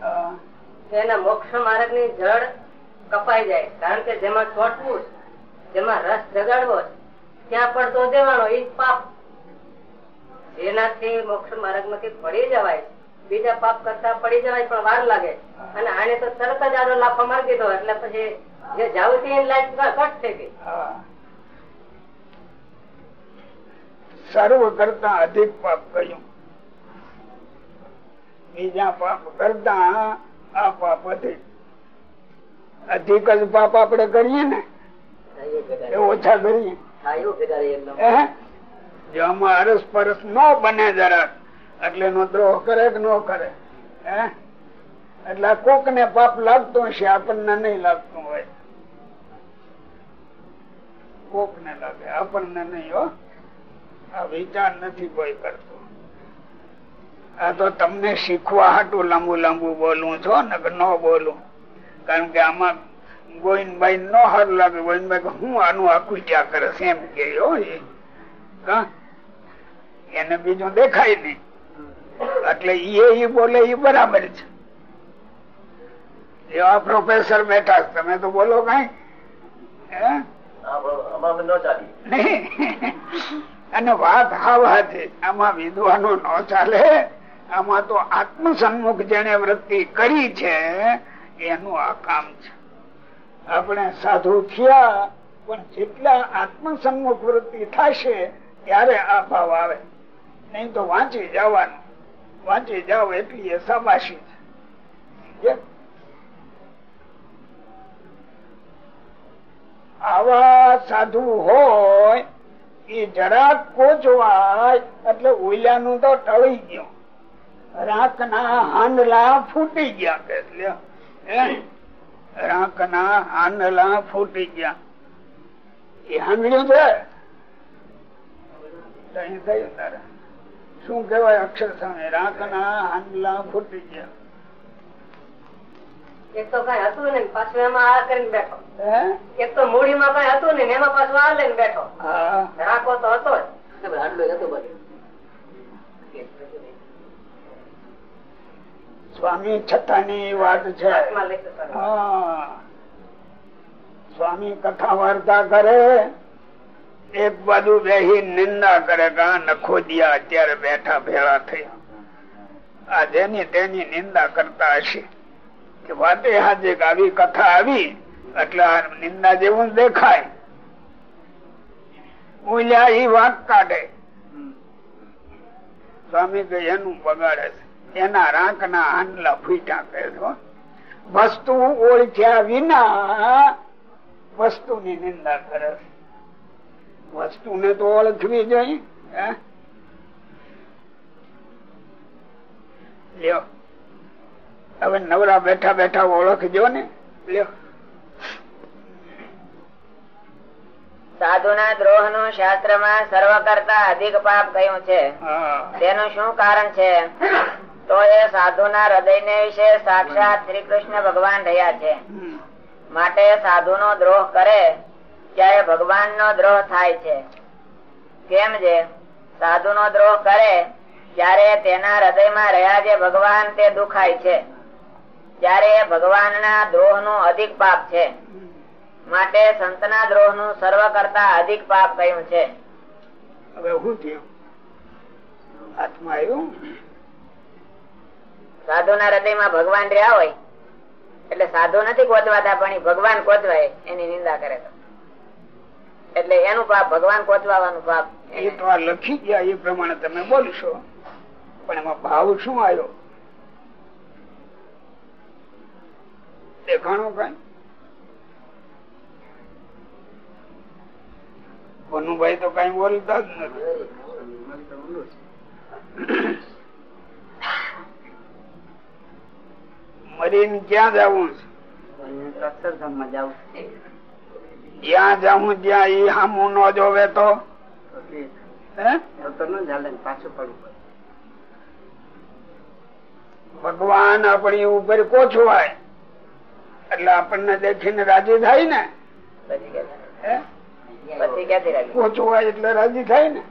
E: એના મોક્ષ માર્ગની જળ કપાઈ જાય. કારણ કે જેમાં ચોટવું જેમાં રસ જગાડવો ત્યાં પણ તો દેવાનો એ પાપ. જેનાથી મોક્ષ માર્ગમાંથી પડી જવાય બીજા પાપ કરતા પડી જવાય પણ વાર લાગે. અને આને તો તરત જ આનો લાફો મારી દીધો એટલે પછી જે જાવતી એની લાઈફ કટ થઈ ગઈ.
C: સર્વ કરતા અધિક પાપ કહ્યું બીજા પાપ કરતા આ પાપ અધિક. અધિક જ પાપ આપડે કરીએ ને એ ઓછા કરીએ? જો આમાં અરસ પરસ ન બને જરાક એટલે નો દ્રોહ કરે કે ન કરે. હે? એટલે કોક ને પાપ લાગતું હશે આપણને નહીં લાગતું હોય. કોક ને લાગે. આપણને નહીં હો. આ વિચાર નથી કોઈ કરતો. આ તો તમને શીખવા હાટું લાંબુ લાંબુ બોલું છો ને કે ન બોલું. કારણ કે આમાં ગોવિંદભાઈ નો હારું લાગે. ગોવિંદભાઈ હું આનું આખું ક્યાં કરે છે? એમ કે? એને બીજું દેખાય નહીં. એટલે એ બોલે એ બરાબર છે. એવા પ્રોફેસર બેઠા તમે તો બોલો કઈ. હે? અને વાત આ વાત આમાં વિદ્વાનો ન ચાલે. આમાં તો આત્મ સન્મુખ જેને વૃત્તિ કરી છે, એનું આ કામ છે. આપણે સાધુ થયા, પણ જેટલા આત્મ સન્મુખ વૃત્તિ થશે, ત્યારે આ ભાવ આવે. નહીં તો વાંચી જવાનું. વાંચી જાવ એટલી એ સાબાશી છે. આવા સાધુ હોય, એ જરાક કોચવાય, એટલે ઓલિયાનું તો ટળી ગયું. રાખ ના હાંડલા ફૂટી ગયા કે લ્યો. હે? રાખ ના હાંડલા ફૂટી ગયા. એ હાંડલું છે? શું કેવાય અક્ષર સામે રાખ ના હાંડલા ફૂટી ગયા.
E: એક તો કઈ હતું ને પાછું એમાં આ કરીને બેઠો. એક તો મૂડીમાં કઈ હતું ને એમાં પાછું આ લઈને બેઠો. રાખો તો હતો જ. આટલું હતું બધું
C: સ્વામી છતાની વાત છે. સ્વામી કથા વાર્તા કરે એક બાજુ બેહી નિંદા કરે કે આ નખોદિયા અત્યારે બેઠા ભેળા થયા. આ જેની તેની નિંદા કરતા હશે. કે વાતે હાજે આવી કથા આવી, એટલે નિંદા જેવું દેખાય. ઉલ્યા ઈ વાત કાઢે. સ્વામી કે એનું બગાડે છે. એના રાંક ના આંડલા ફૂટ્યા કહે છો વસ્તુ ઓળખ્યા વિના વસ્તુની નિંદા કરે છે. વસ્તુ ને તો ઓળખવી જોઈએ? લ્યો. હવે નવરા બેઠા બેઠા ઓળખજો ને. લ્યો.
B: સાધુ દ્રોહનું શાસ્ત્રમાં સર્વ કરતા અધિક પાપ કયું છે? તેનું શું કારણ છે? તો એ સાધુના હૃદય ને વિશે સાક્ષાત શ્રી કૃષ્ણ ભગવાન રહ્યા છે. માટે સાધુ નો દ્રોહ કરે ત્યારે ભગવાન નો દ્રોહ થાય છે. કેમ છે સાધુ નો દ્રોહ કરે ત્યારે તેના હૃદયમાં રહ્યા જે ભગવાન તે દુખાય છે. ત્યારે ભગવાન ના દ્રોહનું અધિક પાપ છે માટે સંતના દ્રોહનું સર્વ કરતા અધિક પાપ કહ્યું છે?
C: હવે શું થયું? હાથમાં આવ્યું?
B: સાધુ ના હૃદયમાં ભગવાન રહ્યા હોય એટલે સાધુ નથી કોચવાતા પણ ભગવાન કોચવાય એની નિંદા કરે તો એટલે એનું પાપ ભગવાન કોચવાનું પાપ
C: એ તો લખી ગયા એ પ્રમાણે તમે બોલશો. પણ એમાં ભાવ શું આવ્યો? દેખાણું કઈ પનુભાઈ તો કઈ બોલતા જ નથી. મરીને ક્યાં જવું છે? જ્યાં જાઉં જ્યાં ઈ હામું ન જોવે ભગવાન આપણી ઉપર કોચવાય એટલે આપણને દેખીને રાજી થાય ને
B: પછી કે
C: હે?
B: પછી ક્યાંથી રાજી?
C: કોચવાય એટલે રાજી થાય ને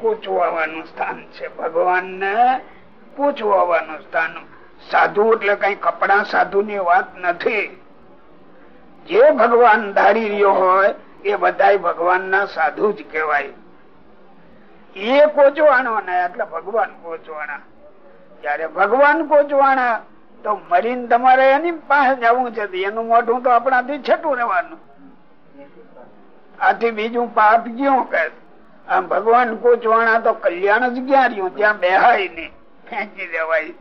C: કોચવાનું સ્થાન છે ભગવાન ને કોચવાનું સ્થાન. સાધુ એટલે કઈ કપડા સાધુ ની વાત નથી. જે ભગવાન ધારી રહ્યો હોય એ બધા ભગવાન ના સાધુ જ કહેવાય. એ કોચવાનો ને એટલે ભગવાન કોચવાણા. જયારે ભગવાન કોચવાણા તો મરીને તમારે એની પાસે જવું છે. એનું મોઢું તો આપણાથી છઠું રહેવાનું. આથી બીજું પાપ ક્યું કે આમ ભગવાન કોચવાણા તો કલ્યાણ જ ક્યાં રહ્યું? ત્યાં બેહાય નહીં. ફેંકી દેવાય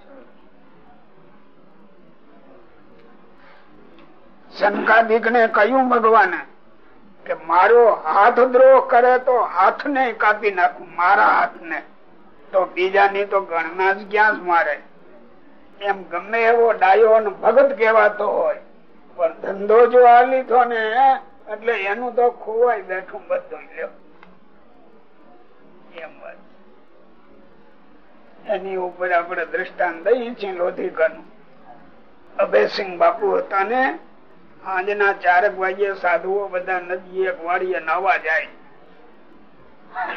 C: શંકાદિક ને કહ્યું ભગવાને કે મારો હાથ દ્રોહ કરે તો હાથ ને કાપી નાખું, મારા હાથ ને તો બીજાની તો ગણના જ ક્યાં મારે. એમ ગમે એવો ડાયો ભગત કહેવાતો હોય. પણ ધંધો જો આ લીધો ને, એટલે એનું તો ખોવાય બેઠું બધું લ્યો. એમ એની ઉપર આપણે દ્રષ્ટાંત દઈએ છીએ લોધિકાનું. અભયસિંહ બાપુ હતા ને, આજના ચારક વાગ્યે સાધુઓ બધા નદી એક વાડીએ નાવા જાય.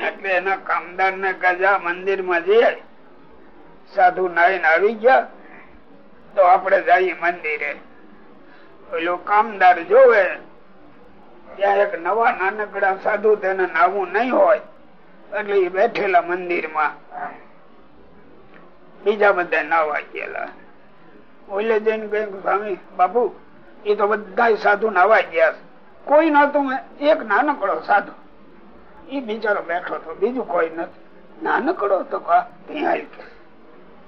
C: એટલે એના કામદાર ને ગજા મંદિરમાં જઈએ સાધુ નાઈને આવી ગયા. તો આપણે જઈએ મંદિરે. પેલો કામદાર જોવે, ત્યાં એક નવા નાનકડા સાધુ તેને નાવું નહીં હોય, એટલે એ બેઠેલા મંદિરમાં બીજા બધા નાવા ગયેલા. ઓલે જઈને કઈ સ્વામી, બાપુ એ તો બધા સાધુ નાવા ગયા. કોઈ નતું એક નાનકડો સાધુ. એ બિચારો બેઠો હતો બીજું કોઈ નથી. નાનકડો તો.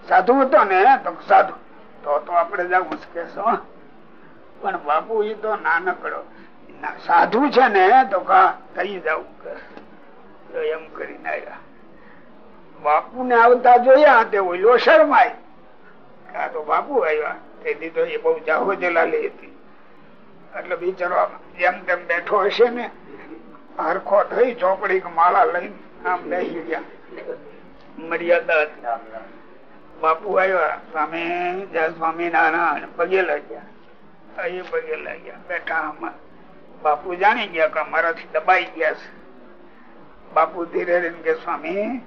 C: સાધુ હતો ને, તો સાધુ. તો તો આપણે જવું કે શું? પણ બાપુ એ તો નાનકડો. સાધુ છે ને, તો થઈ જવું એમ કરીને આવ્યા બાપુ ને આવતા જોયા તે ઓલો શરમાય આ તો બાપુ આવ્યા તેથી તો એ બહુ જાહો જલાલી હતી. એટલે બિચારો જેમ તેમ બેઠો હશે ને હરખો થઈ ચોપડી માળા લઈને આમ બેસી ગયા. મર્યાદા બાપુ આવ્યા સામે જય સ્વામી નારાયણ પગે લાગ્યા. એ પગે લાગ્યા. બેઠા આમાં. બાપુ જાણી ગયા કે મારાથી દબાઈ ગયા છે. બાપુ ધીરે કે, સ્વામી,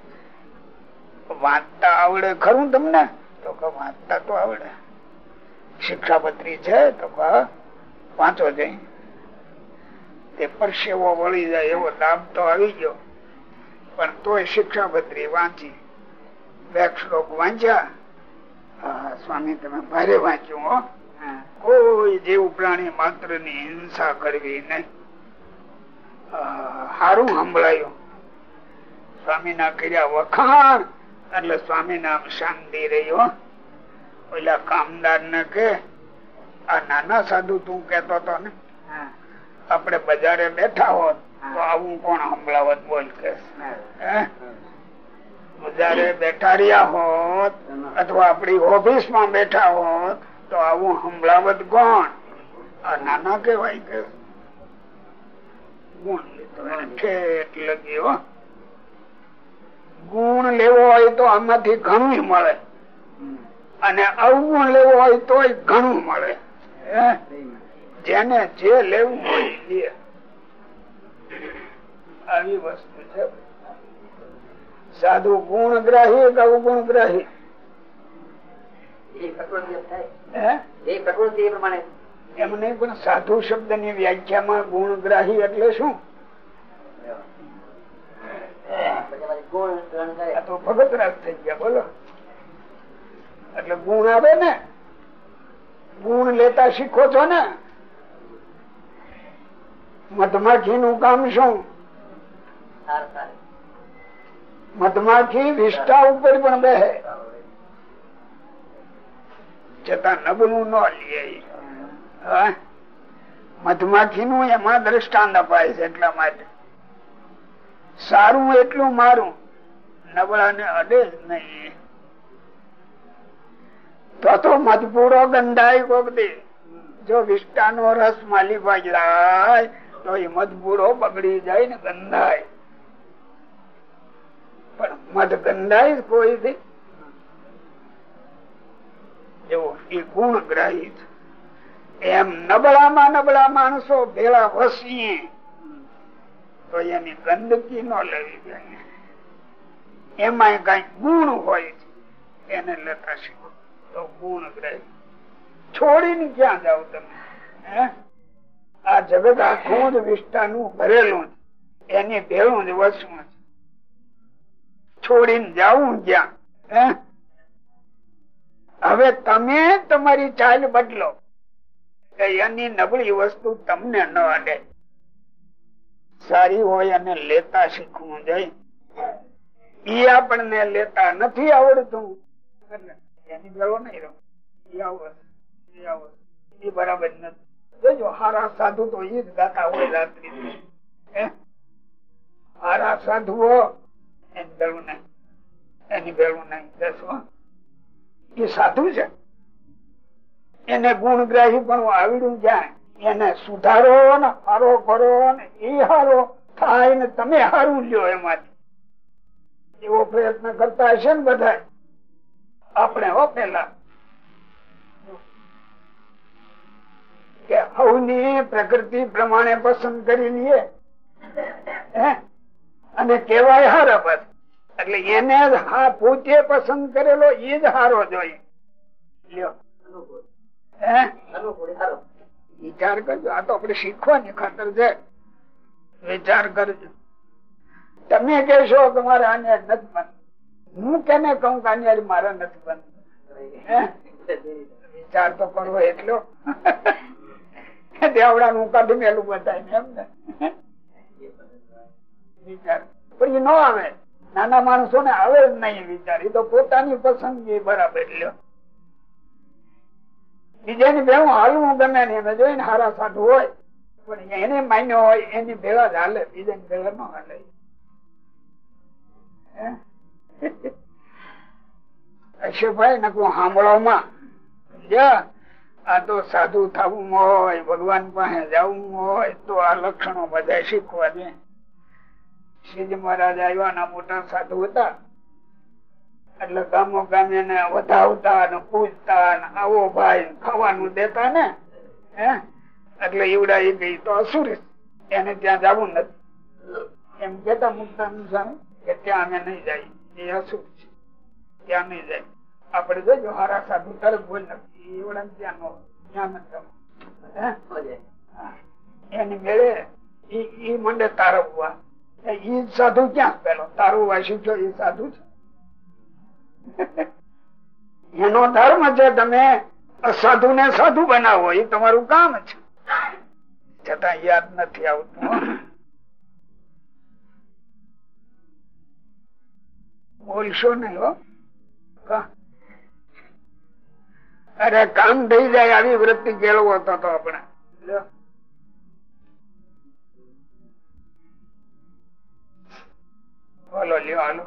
C: વાંચતા આવડે ખરું તમને? તો કે, વાંચતા તો આવડે. શિક્ષાપત્રી છે. તો વાંચો જઈ. તે પરસેવો વળી જાય એવો લાભ તો આવી ગયો. પણ તોય શિક્ષાપત્રી વાંચી. બે શ્લોક વાંચ્યા. સ્વામી, તમે ભારે વાંચ્યું હો. કોઈ જેવું પ્રાણી માત્રની હિંસા કરવી નહીં. સારું સંભળાયું. સ્વામી ના કર્યા વખાણ, એટલે સ્વામી નામ શાંતિ રહ્યો ઓલા કામદાર ને કે, આ નાના સાધુ તું કેતો તો ને? આપણે બજારે બેઠા હોત તો આવું કોણ હમલાવત બોલ કે બજારે બેઠા રહ્યા હોત અથવા આપણી ઓફિસમાં બેઠા હોત તો આવું હમલાવત કોણ? આ નાના કેવાય કે ગુણ ઠેઠ લગી ગુણ લેવો હોય તો આમાંથી ઘણું મળે. અને અવગુણ લેવો હોય તોય ઘણું મળે. હે? જેને જે લેવું હોય એ. આવી વસ્તુ છે. સાધુ ગુણગ્રાહી કે અવગુણગ્રાહી?
E: એ પ્રકૃતિ થાય.
C: હે?
E: એ પ્રકૃતિ એ પ્રમાણે.
C: એમ નહીં પણ સાધુ શબ્દની વ્યાખ્યામાં એટલે શું?
E: ગુણ ગ્રહણ કરે.
C: આ તો ભગત રાગ થઈ ગયા બોલો. એટલે ગુણ આવે ને? ગુણ લેતા શીખો છો ને? મધમાખી નું કામ શું? મધમાખી વિષ્ઠા ઉપર પણ બેહે. છતાં નબળું ન લે. મધમાખી નું એમાં દ્રષ્ટાંત અપાય છે એટલા માટે. સારું એટલું મારું. નબળા ને અડે જ નહીં. તો તો મધપૂરો ગંધાય કોક દી. જો વિષ્ટા નો રસ માલી જાય તો એ મધપૂરો બગડી જાય ને ગંધાય. પણ મધ ગંધાય જ કોઈ થી એવો એ ગુણ ગ્રાહી છે. એમ નબળામાં નબળા માણસો ભેળા વસીએ, તો એની ગંદકી ન લેવી જોઈએ. એમાં કઈ ગુણ હોય છે એને લેતા શીખો. તો ગુણ ગ્રાહી છોડીને ક્યાં જાવ તમે? હે? આ જગત આખું જ વિષ્ટાનું ભરેલું છે. એની ભેળું જ વસવું છે. છોડીને જવું જ્યાં હવે તમે તમારી ચાલ બદલો. એની નબળી વસ્તુ તમને ન અડે. સારી હોય અને લેતા શીખવું જોઈએ. ઈ આપણને લેતા નથી આવડતું. એની ભેળો નહીં રહો. ઈ આવડે. ઈ બરાબર નથી. જોજો, હારા સાધુ તો એ જ ગાતા હોય રાત્રિ હારા સાધુઓ એની ભેળું નહીં. એની ભેળું નહીં દસવા એ સાધુ છે. એને ગુણગ્રાહી પણ આવડ્યું જાય. એને સુધારો ને હારો કરો ને એ હારો થાય ને તમે હારું લ્યો એમાંથી. એવો પ્રયત્ન કરતા હશે ને બધા આપણે હો પેલા કે હવની પ્રકૃતિ પ્રમાણે પસંદ કરી લઈએ? અને કેવાય હાર બસ એટલે એને જ હા પોતે પસંદ કરેલો એ જ હારો જોઈએ. વિચાર કરજો. આ તો આપણે શીખવાની ખાતર છે. વિચાર કરજો. તમે કેશો કે મારે આને નથી બન હું કેને કહું કે અન્યાય મારે નથી બન હે? વિચાર તો કરવો એટલો. દેવડા નું કાઢી મેલું બતાય ને એમ ને? વિચાર. એ ન આવે. નાના માણસો ને આવે જ નહીં વિચાર. એ તો પોતાની પસંદગી બરાબર લ્યો. બીજાની ભેળું હાલવું ગમે ને એને જોઈને હારા સાઠું હોય. પણ એને માન્યો હોય, એની ભેગા જ હાલે. બીજાની ભેગા ન હાલે? અશોકભાઈ નકું સાંભળવામાં જા આ તો સાધુ થવું હોય, ભગવાન પાસે જવું હોય, તો આ લક્ષણો બધા શીખવા દે. શ્રીજી મહારાજ આવ્યા મોટા સાધુ હતા. એટલે ગામો ગામ એને વધાવતા ને પૂજતા ને આવો ભાઈ ખાવાનું દેતા ને, હે? એટલે ઈવડા એ ગઈ તો અસુરી એને ત્યાં જવું નથી. એમ કેતા મુક્તા સ્વામી કે ત્યાં અમે નહીં જાય એ અસુર છે. ત્યાં નહીં જાય આપડે જોજો, હારા સાધુ તરફ બોલ નથી સાધુ ક્યાં પેલો? તારું વાસી છો એ સાધુ છે. એનો ધર્મ છે તમે અસાધુ ને સાધુ બનાવો એ તમારું કામ છે. છતાં યાદ નથી આવતું બોલશો નહીં, હો. કા? અરે કામ થઈ જાય આવી વૃત્તિ કેળવો હતો તો આપણે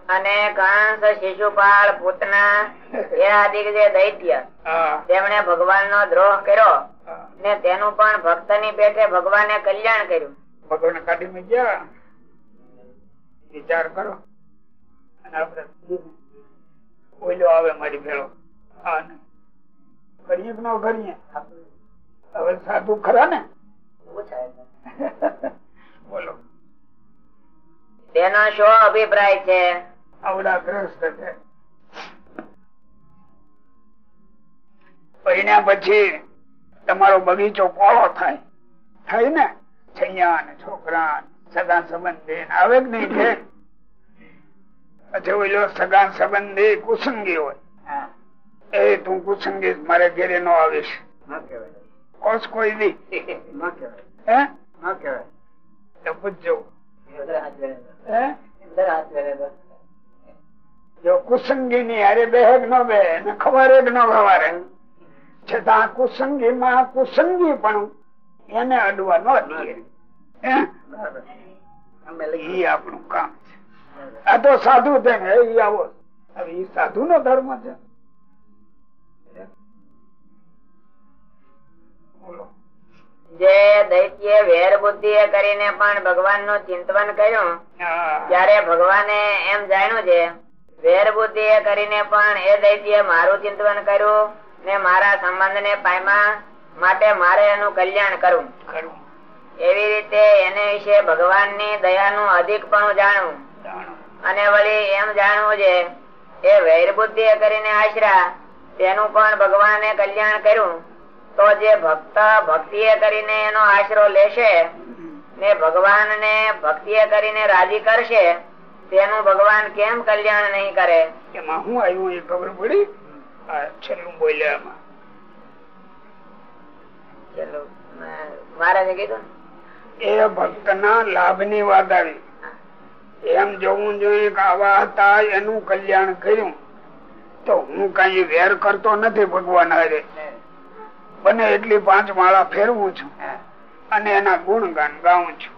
B: અને કંસ શિશુપાળ પૂતના દૈત્ય તેમણે ભગવાન નો દ્રોહ કર્યો ને તેનું પણ ભક્તની પેટે ભગવાને કલ્યાણ કર્યું.
C: ભગવાન કાઢી માં ગયા વિચાર કરો. અને આપડે ઓઈલો આવે મારી ભેળો. હા કરીએ કે ન કરીએ હવે સાધુ ખરા ને? બોલો.
B: તેનો શો અભિપ્રાય છે?
C: આવડા ગ્રસ્ત છે. પરિણ્યા પછી તમારો બગીચો કોળો થાય? થાય ને? છૈયા ને છોકરા સગા સંબંધી આવે જ નહીં કે પછી ઓલો સગા સંબંધી કુસંગી હોય. એ તું કુસંગી મારે ઘેરે નો આવીશ કોસ કોઈ દી હે? પૂછજો જો. કુસંગી ની હારે બેહક નો બે ને ખવારે ન ખવારે. છતાં કુસંગી માં કુસંગી પણ એને અડવા ન દઈએ? ઈ આપણું કામ છે. આ તો સાધુ છે એ આવો. હવે એ સાધુ નો ધર્મ છે.
B: જે દૈત્ય વેર બુદ્ધિ કરીને પણ ભગવાનનું ચિંતન કર્યું ત્યારે ભગવાને એમ જાણ્યું છે વેર બુદ્ધિ કરીને પણ એ દૈત્ય મારું ચિંતન કર્યું ને મારા સંબંધ ને પામ્યા માટે મારે એનું કલ્યાણ કરવું એવી રીતે એને વિશે ભગવાનની દયાનું અધિકપણું જાણવું અને વળી એમ જાણવું છે એ વૈર બુદ્ધિ કરીને આશરા તેનું પણ ભગવાને કલ્યાણ કર્યું. તો જે ભક્ત ભક્તિ કરીને એનો આશરો લેશે ને ભગવાન ને ભક્તિ કરીને રાજી કરશે તેનું ભગવાન કેમ કલ્યાણ નહીં કરે?
C: એમાં હું આવ્યું એ ખબર પડી? છેલ્લું બોલ્યા એમાં.
B: ચલો મહારાજે કીધું
C: એ ભક્ત ના લાભની વાત આવી. એમ જોવું જોઈએ કે આવા હતા એનું કલ્યાણ કર્યું. તો હું કઈ વેર કરતો નથી ભગવાન હારે. બને એટલી પાંચ માળા ફેરવું છું અને એના ગુણગાન ગાઉં છું.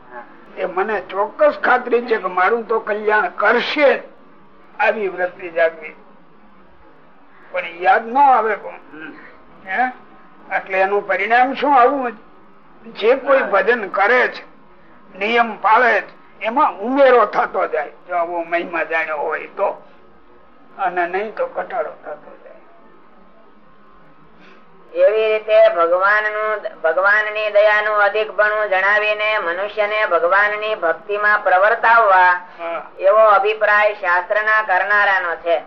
C: એ મને ચોક્કસ ખાતરી છે કે મારું તો કલ્યાણ કરશે. આવી વૃત્તિ જાગવી. પણ યાદ ન આવે કોણ. એટલે એનું પરિણામ શું આવું જે? કોઈ ભજન કરે છે નિયમ પાળે છે એમાં ઉમેરો થતો જાય. જો આવો મહિમા જાણ્યો હોય તો. અને નહીં તો ઘટાડો થતો જાય.
B: એવી રીતે ભગવાનનું ભગવાનની દયા નું અધિક જણાવીને મનુષ્યને ભગવાનની ભક્તિ માં પ્રવર્તાવવા એવો અભિપ્રાય શાસ્ત્ર ના કરનારાનો છે.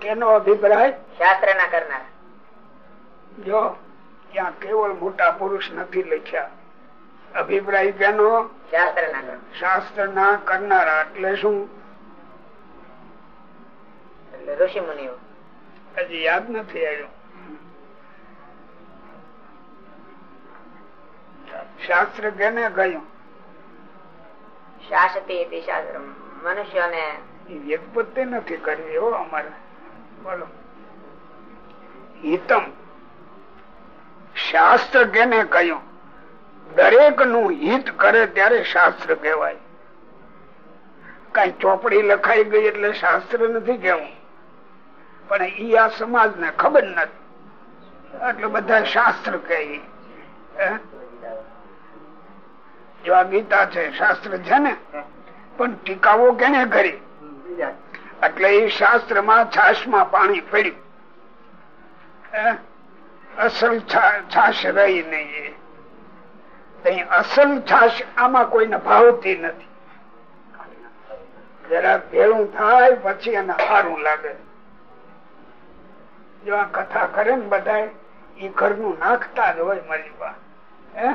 C: કેનો- અભિપ્રાય?
B: શાસ્ત્ર ના કરનારા.
C: જો ત્યાં કેવળ મોટા પુરુષ નથી લખ્યા. અભિપ્રાય કેનો?
B: શાસ્ત્ર ના કરનારા.
C: શાસ્ત્ર ના કરનારા એટલે શું?
B: એટલે ઋષિ મુનિઓ
C: હજી યાદ નથી આવ્યું. શાસ્ત્ર કેને કહ્યું
B: શાસ્ત્રી શાસ્ત્ર મનુષ્યોને
C: વ્યુત્પત્તિ નથી કરવી હો અમારે. બોલો. હિતમ. શાસ્ત્ર કેને કહ્યું. દરેકનું હિત કરે ત્યારે શાસ્ત્ર કહેવાય. કઈ ચોપડી લખાઈ ગઈ એટલે શાસ્ત્ર નથી કેવું પણ ઈ આ સમાજ ને ખબર નથી. એટલે બધા શાસ્ત્ર કહે? જો આ ગીતા છે શાસ્ત્ર છે ને પણ ટીકાઓ કેને કરી? એટલે એ શાસ્ત્રમાં છાસમાં પાણી પડ્યું. અસલ છાસ રહી નહીં અસલ છાસ આમાં કોઈને ભાવતી નથી. જરા ભેળું થાય પછી એને સારું લાગે. જો આ કથા કરે ને બધા એ ઘરનું નાખતા જ હોય મારી બા હે?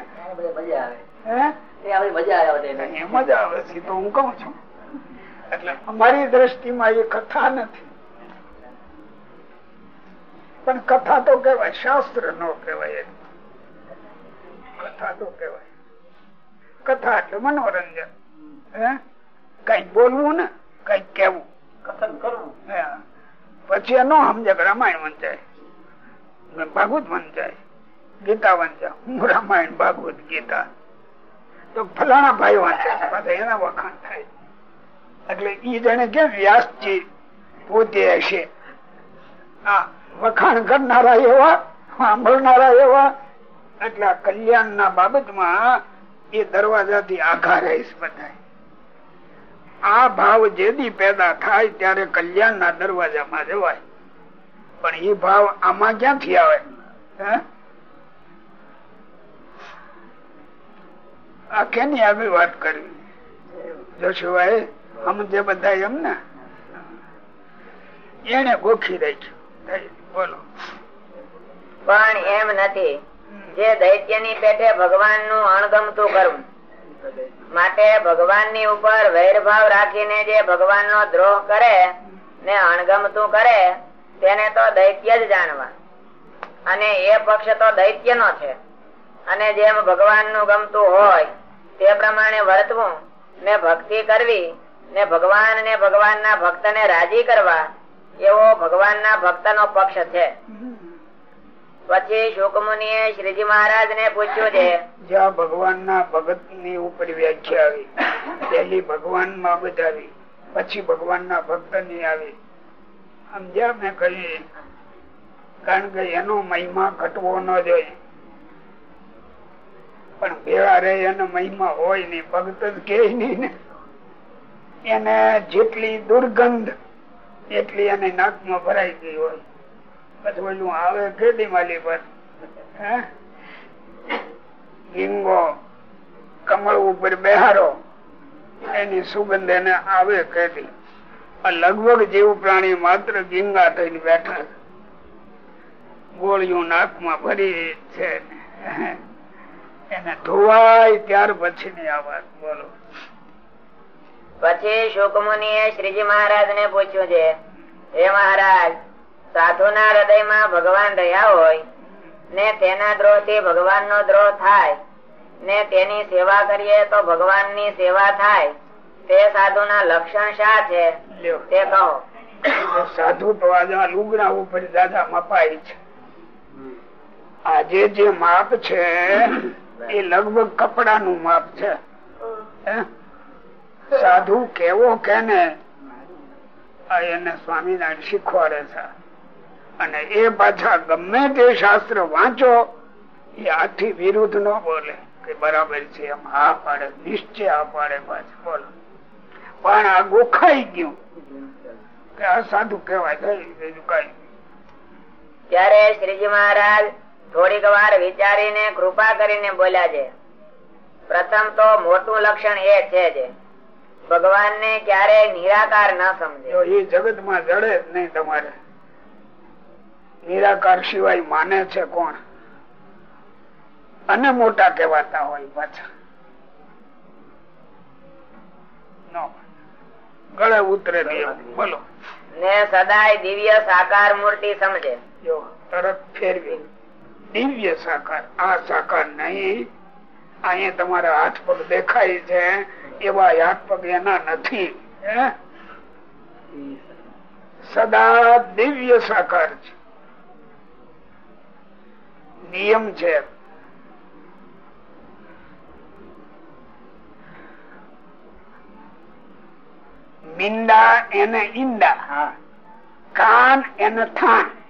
E: મજા આવે
C: છે તો હું કઉ છું. એટલે? અમારી દ્રષ્ટિમાં એ કથા નથી. પણ કથા તો કેવાય શાસ્ત્ર નો કેવાય કથા તો કેવાય કથા એટલે મનોરંજન. હે? કંઈક બોલવું ને કઈ કેવું
D: કથન કરવું.
C: પછી એ નો સમજે રામાયણ વંચાય. ભાગવત વંચાય. ગીતા વંચાય. હું રામાયણ ભાગવત ગીતા. તો ફલાણા ભાઈ વાંચે એના વખાણ થાય. એટલે ઈ જણે કે વ્યાસજી પોતે હશે. આ વખાણ કરનારા એવા, સાંભળનારા એવા, એટલે આ કલ્યાણ ના બાબતમાં એ દરવાજાથી આઘા રહીશ બધા આ ભાવ જેદી પેદા થાય ત્યારે કલ્યાણ ના દરવાજામાં જવાય. પણ એ ભાવ આમાં ક્યાંથી આવે? હે? કેની આવી વાત કરવી? જોશુભાઈ જે બધા એમ ને. એને ગોખી રાખ્યું. બોલો.
B: પણ એમ નથી. જે દૈત્યની પેટે ભગવાનનું અણગમતું કરવું. માટે ભગવાનની ઉપર વૈરભાવ રાખીને જે ભગવાન નો દ્રોહ કરે ને અણગમતું કરે, તેને તો દૈત્ય જ જાણવા. અને એ પક્ષ તો દૈત્ય નો છે. અને જેમ ભગવાનનું ગમતું હોય તે પ્રમાણે વર્તવું, ને ભક્તિ કરવી, ને ભગવાન ને ભગવાન ના ભક્ત ને રાજી કરવા, એવો ભગવાન ના ભક્ત નો પક્ષ છે. પછી શુકમુનિએ શ્રીજી મહારાજ ને પૂછ્યું છે,
C: જ્યાં ભગવાન ના ભગતની ઉપર વ્યાખ્યા આવી, પહેલી ભગવાનમાં બધાવી, પછી ભગવાન ના ભક્તની આવી સમજ્યા મેં કહી કારણ કે એનો મહિમા ઘટવો ન જોઈએ. પણ બેવા રહે એનો મહિમા હોય નહીં. ભક્ત જ કે નહીં એને જેટલી દુર્ગંધ, એટલી એને નાકમાં ભરાઈ ગઈ હોય. પછી ઓલું આવે ખેતી માલી પર? ગીંગો કમળ ઉપર બેહારો એની સુગંધ એને આવે ખેતી લગભગ જેવું પ્રાણી માત્ર ગીંગા થઈને બેઠા. ગોળીઓ નાકમાં ભરી છે. એને ધોવાય ત્યાર પછી ની આ વાત બોલો.
B: પછી શુકમુનિએ શ્રીજી મહારાજ ને પૂછ્યું છે હે મહારાજ સાધુ ના હૃદયમાં ભગવાન રહ્યા હોય ને તેના દ્રોહથી ભગવાન નો દ્રોહ થાય ને તેની સેવા કરીએ તો ભગવાનની સેવા થાય તે સાધુ ના લક્ષણ શા છે? તે કહો.
C: સાધુ તો આજે લુગડા ઉપર દાદા મપાય છે. આજે જે માપ છે એ લગભગ કપડા નું માપ છે. સાધુ કેવો કેને એને સ્વામિનારાયણ શીખવાડે છે. અને એ પાછા ગમે તે શાસ્ત્ર વાંચો, એ આથી વિરુદ્ધ ન બોલે કે બરાબર છે એમ આ પાડે, નિશ્ચય આ પાડે પાછું, બોલો. પણ આ ગોખાઈ ગયું કે આ સાધુ કેવાય કઈ?
B: ત્યારે શ્રીજી મહારાજ થોડીક વાર વિચારીને કૃપા કરીને બોલ્યા છે. પ્રથમ તો મોટું લક્ષણ એ છે જે ભગવાન ને ક્યારે નિરાકાર ના સમજે.
C: એ જગતમાં જડે જ નહીં તમારે. નિરાકાર સિવાય માને છે કોણ? અને મોટા કહેવાતા હોય પાછા. નો. ગળે ઉતરે બોલો.
B: ને સદાય દિવ્ય સાકાર મૂર્તિ સમજે.
C: જો તરત ફેરવી. દિવ્ય સાકાર આ સાકાર નહીં. અહીંયા તમારા હાથ પગ દેખાય છે એવા હાથ પગ એના નથી સદા દિવ્ય સાકાર છે. નિયમ છે. મીંડા એને ઈંડા કાન એને થાન.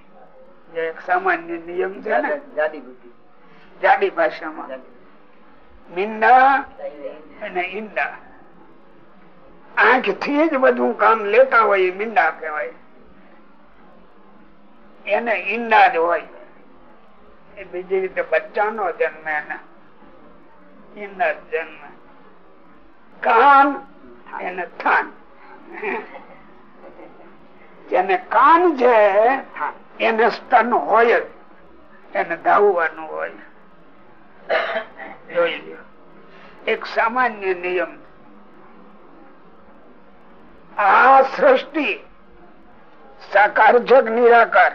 C: એક સામાન્ય નિયમ છે ને? જાડી ભાષામાં. મીંડા અને ઈંડા. આંખથી જ બધું કામ લેતા હોય એ મીંડા કહેવાય. એને ઈંડા જ હોય. એ બીજી રીતે બચ્ચાનો જન્મ એને. ઈંડા જન્મ. કાન એને થાન. જેને કાન છે એને સ્તન હોય જ. એને ધાવવાનું હોય. જોઈ એક સામાન્ય નિયમ. આ સૃષ્ટિ સાકાર જગ નિરાકાર.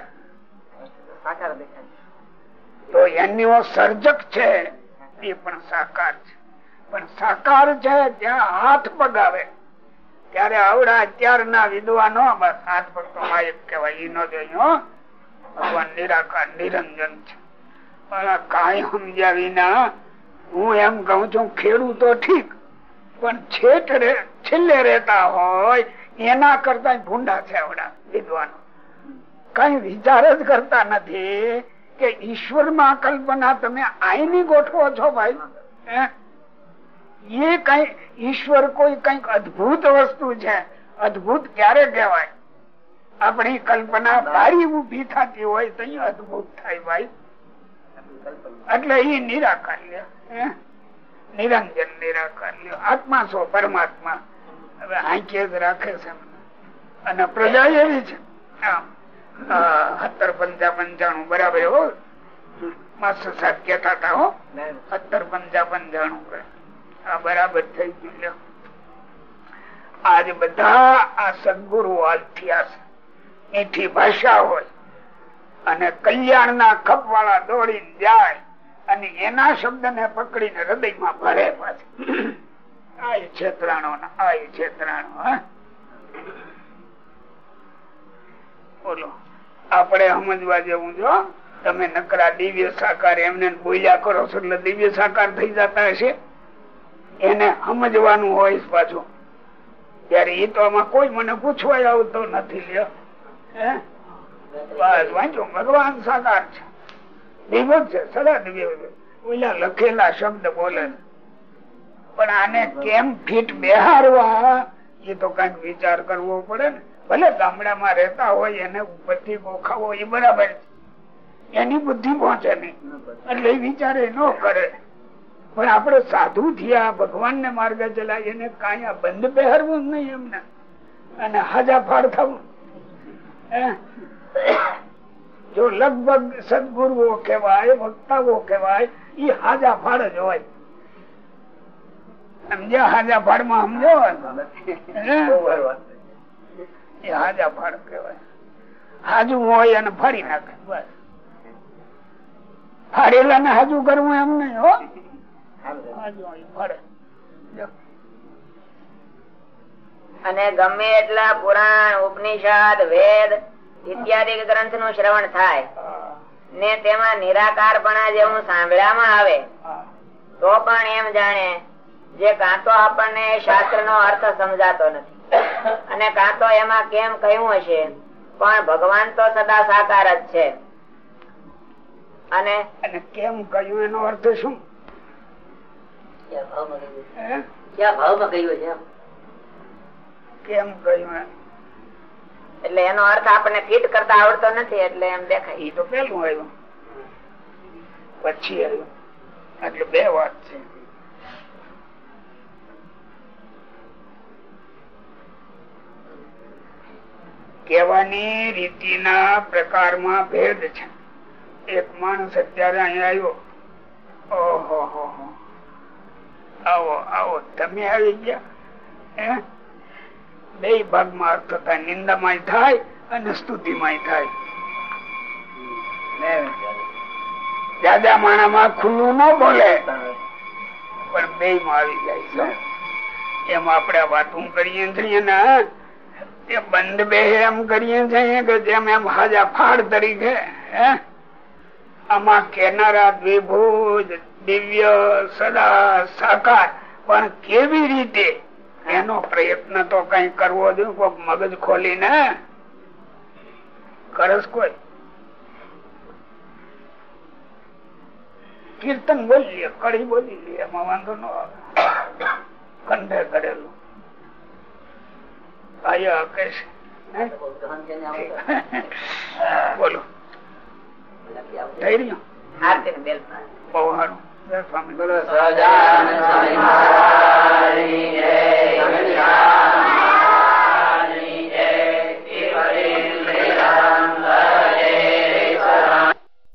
C: તો એની સર્જક છે એ પણ સાકાર છે. પણ સાકાર છે ત્યાં હાથ પગ આવે ત્યારે આવડા અત્યારના વિદ્વાનો હાથ પગ તો માયક કહેવાય એનો જોયો હો. ભગવાન નિરાકાર, નિરંજન છે. પણ આ કાંઈ સમજ્યા વિના હું એમ કઉ છું, ખેડૂતો ઠીક, પણ છેલ્લે રહેતા હોય, એના કરતા ભૂંડા છે આવડા, વિદ્વાનો. કઈ વિચાર જ કરતા નથી કે ઈશ્વરમાં કલ્પના તમે આઈની ગોઠવો છો ભાઈ? એ કઈ ઈશ્વર કોઈ કંઈક અદભુત વસ્તુ છે. અદભુત ક્યારે કહેવાય? આપણી કલ્પના ભારી ઊભી થતી હોય તો અદભુત થાય ભાઈ. એટલે એ નિરાકાર નિરંજન નિરાકાર આત્મા છો, પરમાત્મા. હવે આંખે જ રાખે છે અને પ્રજા એવી છે. સત્તર પંચા પંચાણું, બરાબર, હો? માસ્ટર સાહેબ કેતા હતા, હો? સત્તર પંચા પંચાણું આ બરાબર થઈ ગયું. આજે બધા આ સદગુરુ થયા છે મીઠી ભાષા હોય અને કલ્યાણ ના ખપ વાળા દોડી જાય અને એના શબ્દ ને પકડીને હૃદયમાં ભરે પાછું. આ છેતરાણો આ છેતરાણો બોલો, આપણે સમજવા જેવું જો તમે નકરા દિવ્ય સાકાર એમને બોલ્યા કરો છો એટલે દિવ્ય સાકાર થઈ જતા હશે. એને સમજવાનું હોય પાછું. ત્યારે એ તો આમાં કોઈ મને પૂછવા આવતો નથી, લ્યો. ભગવાન સાકાર છે. દિવ્ય છે સદા ઓલા લખેલા શબ્દ બોલે પણ આને કેમ ફીટ બેહારવા? એ તો કંઈક વિચાર કરવો પડે ને. ભલે ગામડામાં રહેતા હોય, એને ઉપરથી ગોખાવો, એ બરાબર છે. એની બુદ્ધિ પહોંચે નહીં. એટલે વિચારે ન કરે. પણ આપણે સાધુ થયા ભગવાન માર્ગે ચલાય એને કાંઈ બંધ પહેરવું જ નહીં એમને. અને હાજા ફાર થવું? જો લગભગ સદગુરુઓ કેવાય વક્તાઓ કેવાય એ હાજા ફાળ જ હોય. સમજ્યા હાજા ફાળમાં સમજો એ હાજા ફાળ કેવાય હાજુ હોય અને ફાડી નાખે બસ. ફાડેલા ને હાજુ કરવું એમ નહીં હો. હાજુ ફાડે.
B: અને ગમે એટલા પુરાણ ઉપનિષદ વેદ ઇત્યાદિ ગ્રંથનું શ્રવણ થાય. ને તેમાં નિરાકારપણા જેવું સાંભળવામાં આવે તો પણ એમ જાણે જે કાં તો આપણને શાસ્ત્ર નો અર્થ સમજાતો નથી. અને કાં તો એમાં કેમ કહ્યું હશે પણ ભગવાન તો સદા સાકાર જ છે. અને
C: અને કેમ કહ્યું એનો અર્થ શું?
E: ક્યાં ભાવમાં કહ્યું? છે?
C: હે?
E: ક્યાં ભાવમાં કહ્યું છે એમ?
C: કેમ કહ્યું
B: એટલે એનો અર્થ આપણને ફિટ કરતા આવડતો નથી એટલે એમ દેખાય.
C: તો પેલું આવ્યું. પછી આવ્યું. એટલે બે વાત છે. કેવાની રીતિના પ્રકારમાં ભેદ છે. એક માણસ અત્યારે અહીંયા આવ્યો. ઓહો હો હો. આવો આવો. તમે આવી ગયા? હે? બે ભાગમાં અર્થ થાય. નિંદામાં થાય અને સ્તુતિમાંય થાય. દાદા માણામાં ખુલ્લું ન બોલે. પણ બે માં આવી જાય છે. એમ આપણે વાતું કરીએ છીએ ને એ બંધ બે એમ કરીએ છીએ કે જેમ એમ હાજા ફાડ તરીકે આમાં કેનારા દ્વિભુજ, દિવ્ય, સદા સાકાર. પણ કેવી રીતે એનો પ્રયત્ન તો કઈ કરવો જોઈએ કોક મગજ ખોલીને કરસ કોઈ. કીર્તન બોલીએ કડી બોલી લઈએ એમાં વાંધો ન આવે. કંઠે કરેલું આયા
E: આવું
C: બોલો. થઈ રહ્યું
B: બેલ
C: બહુ સારું. સ્વામી
E: બોલો સજાન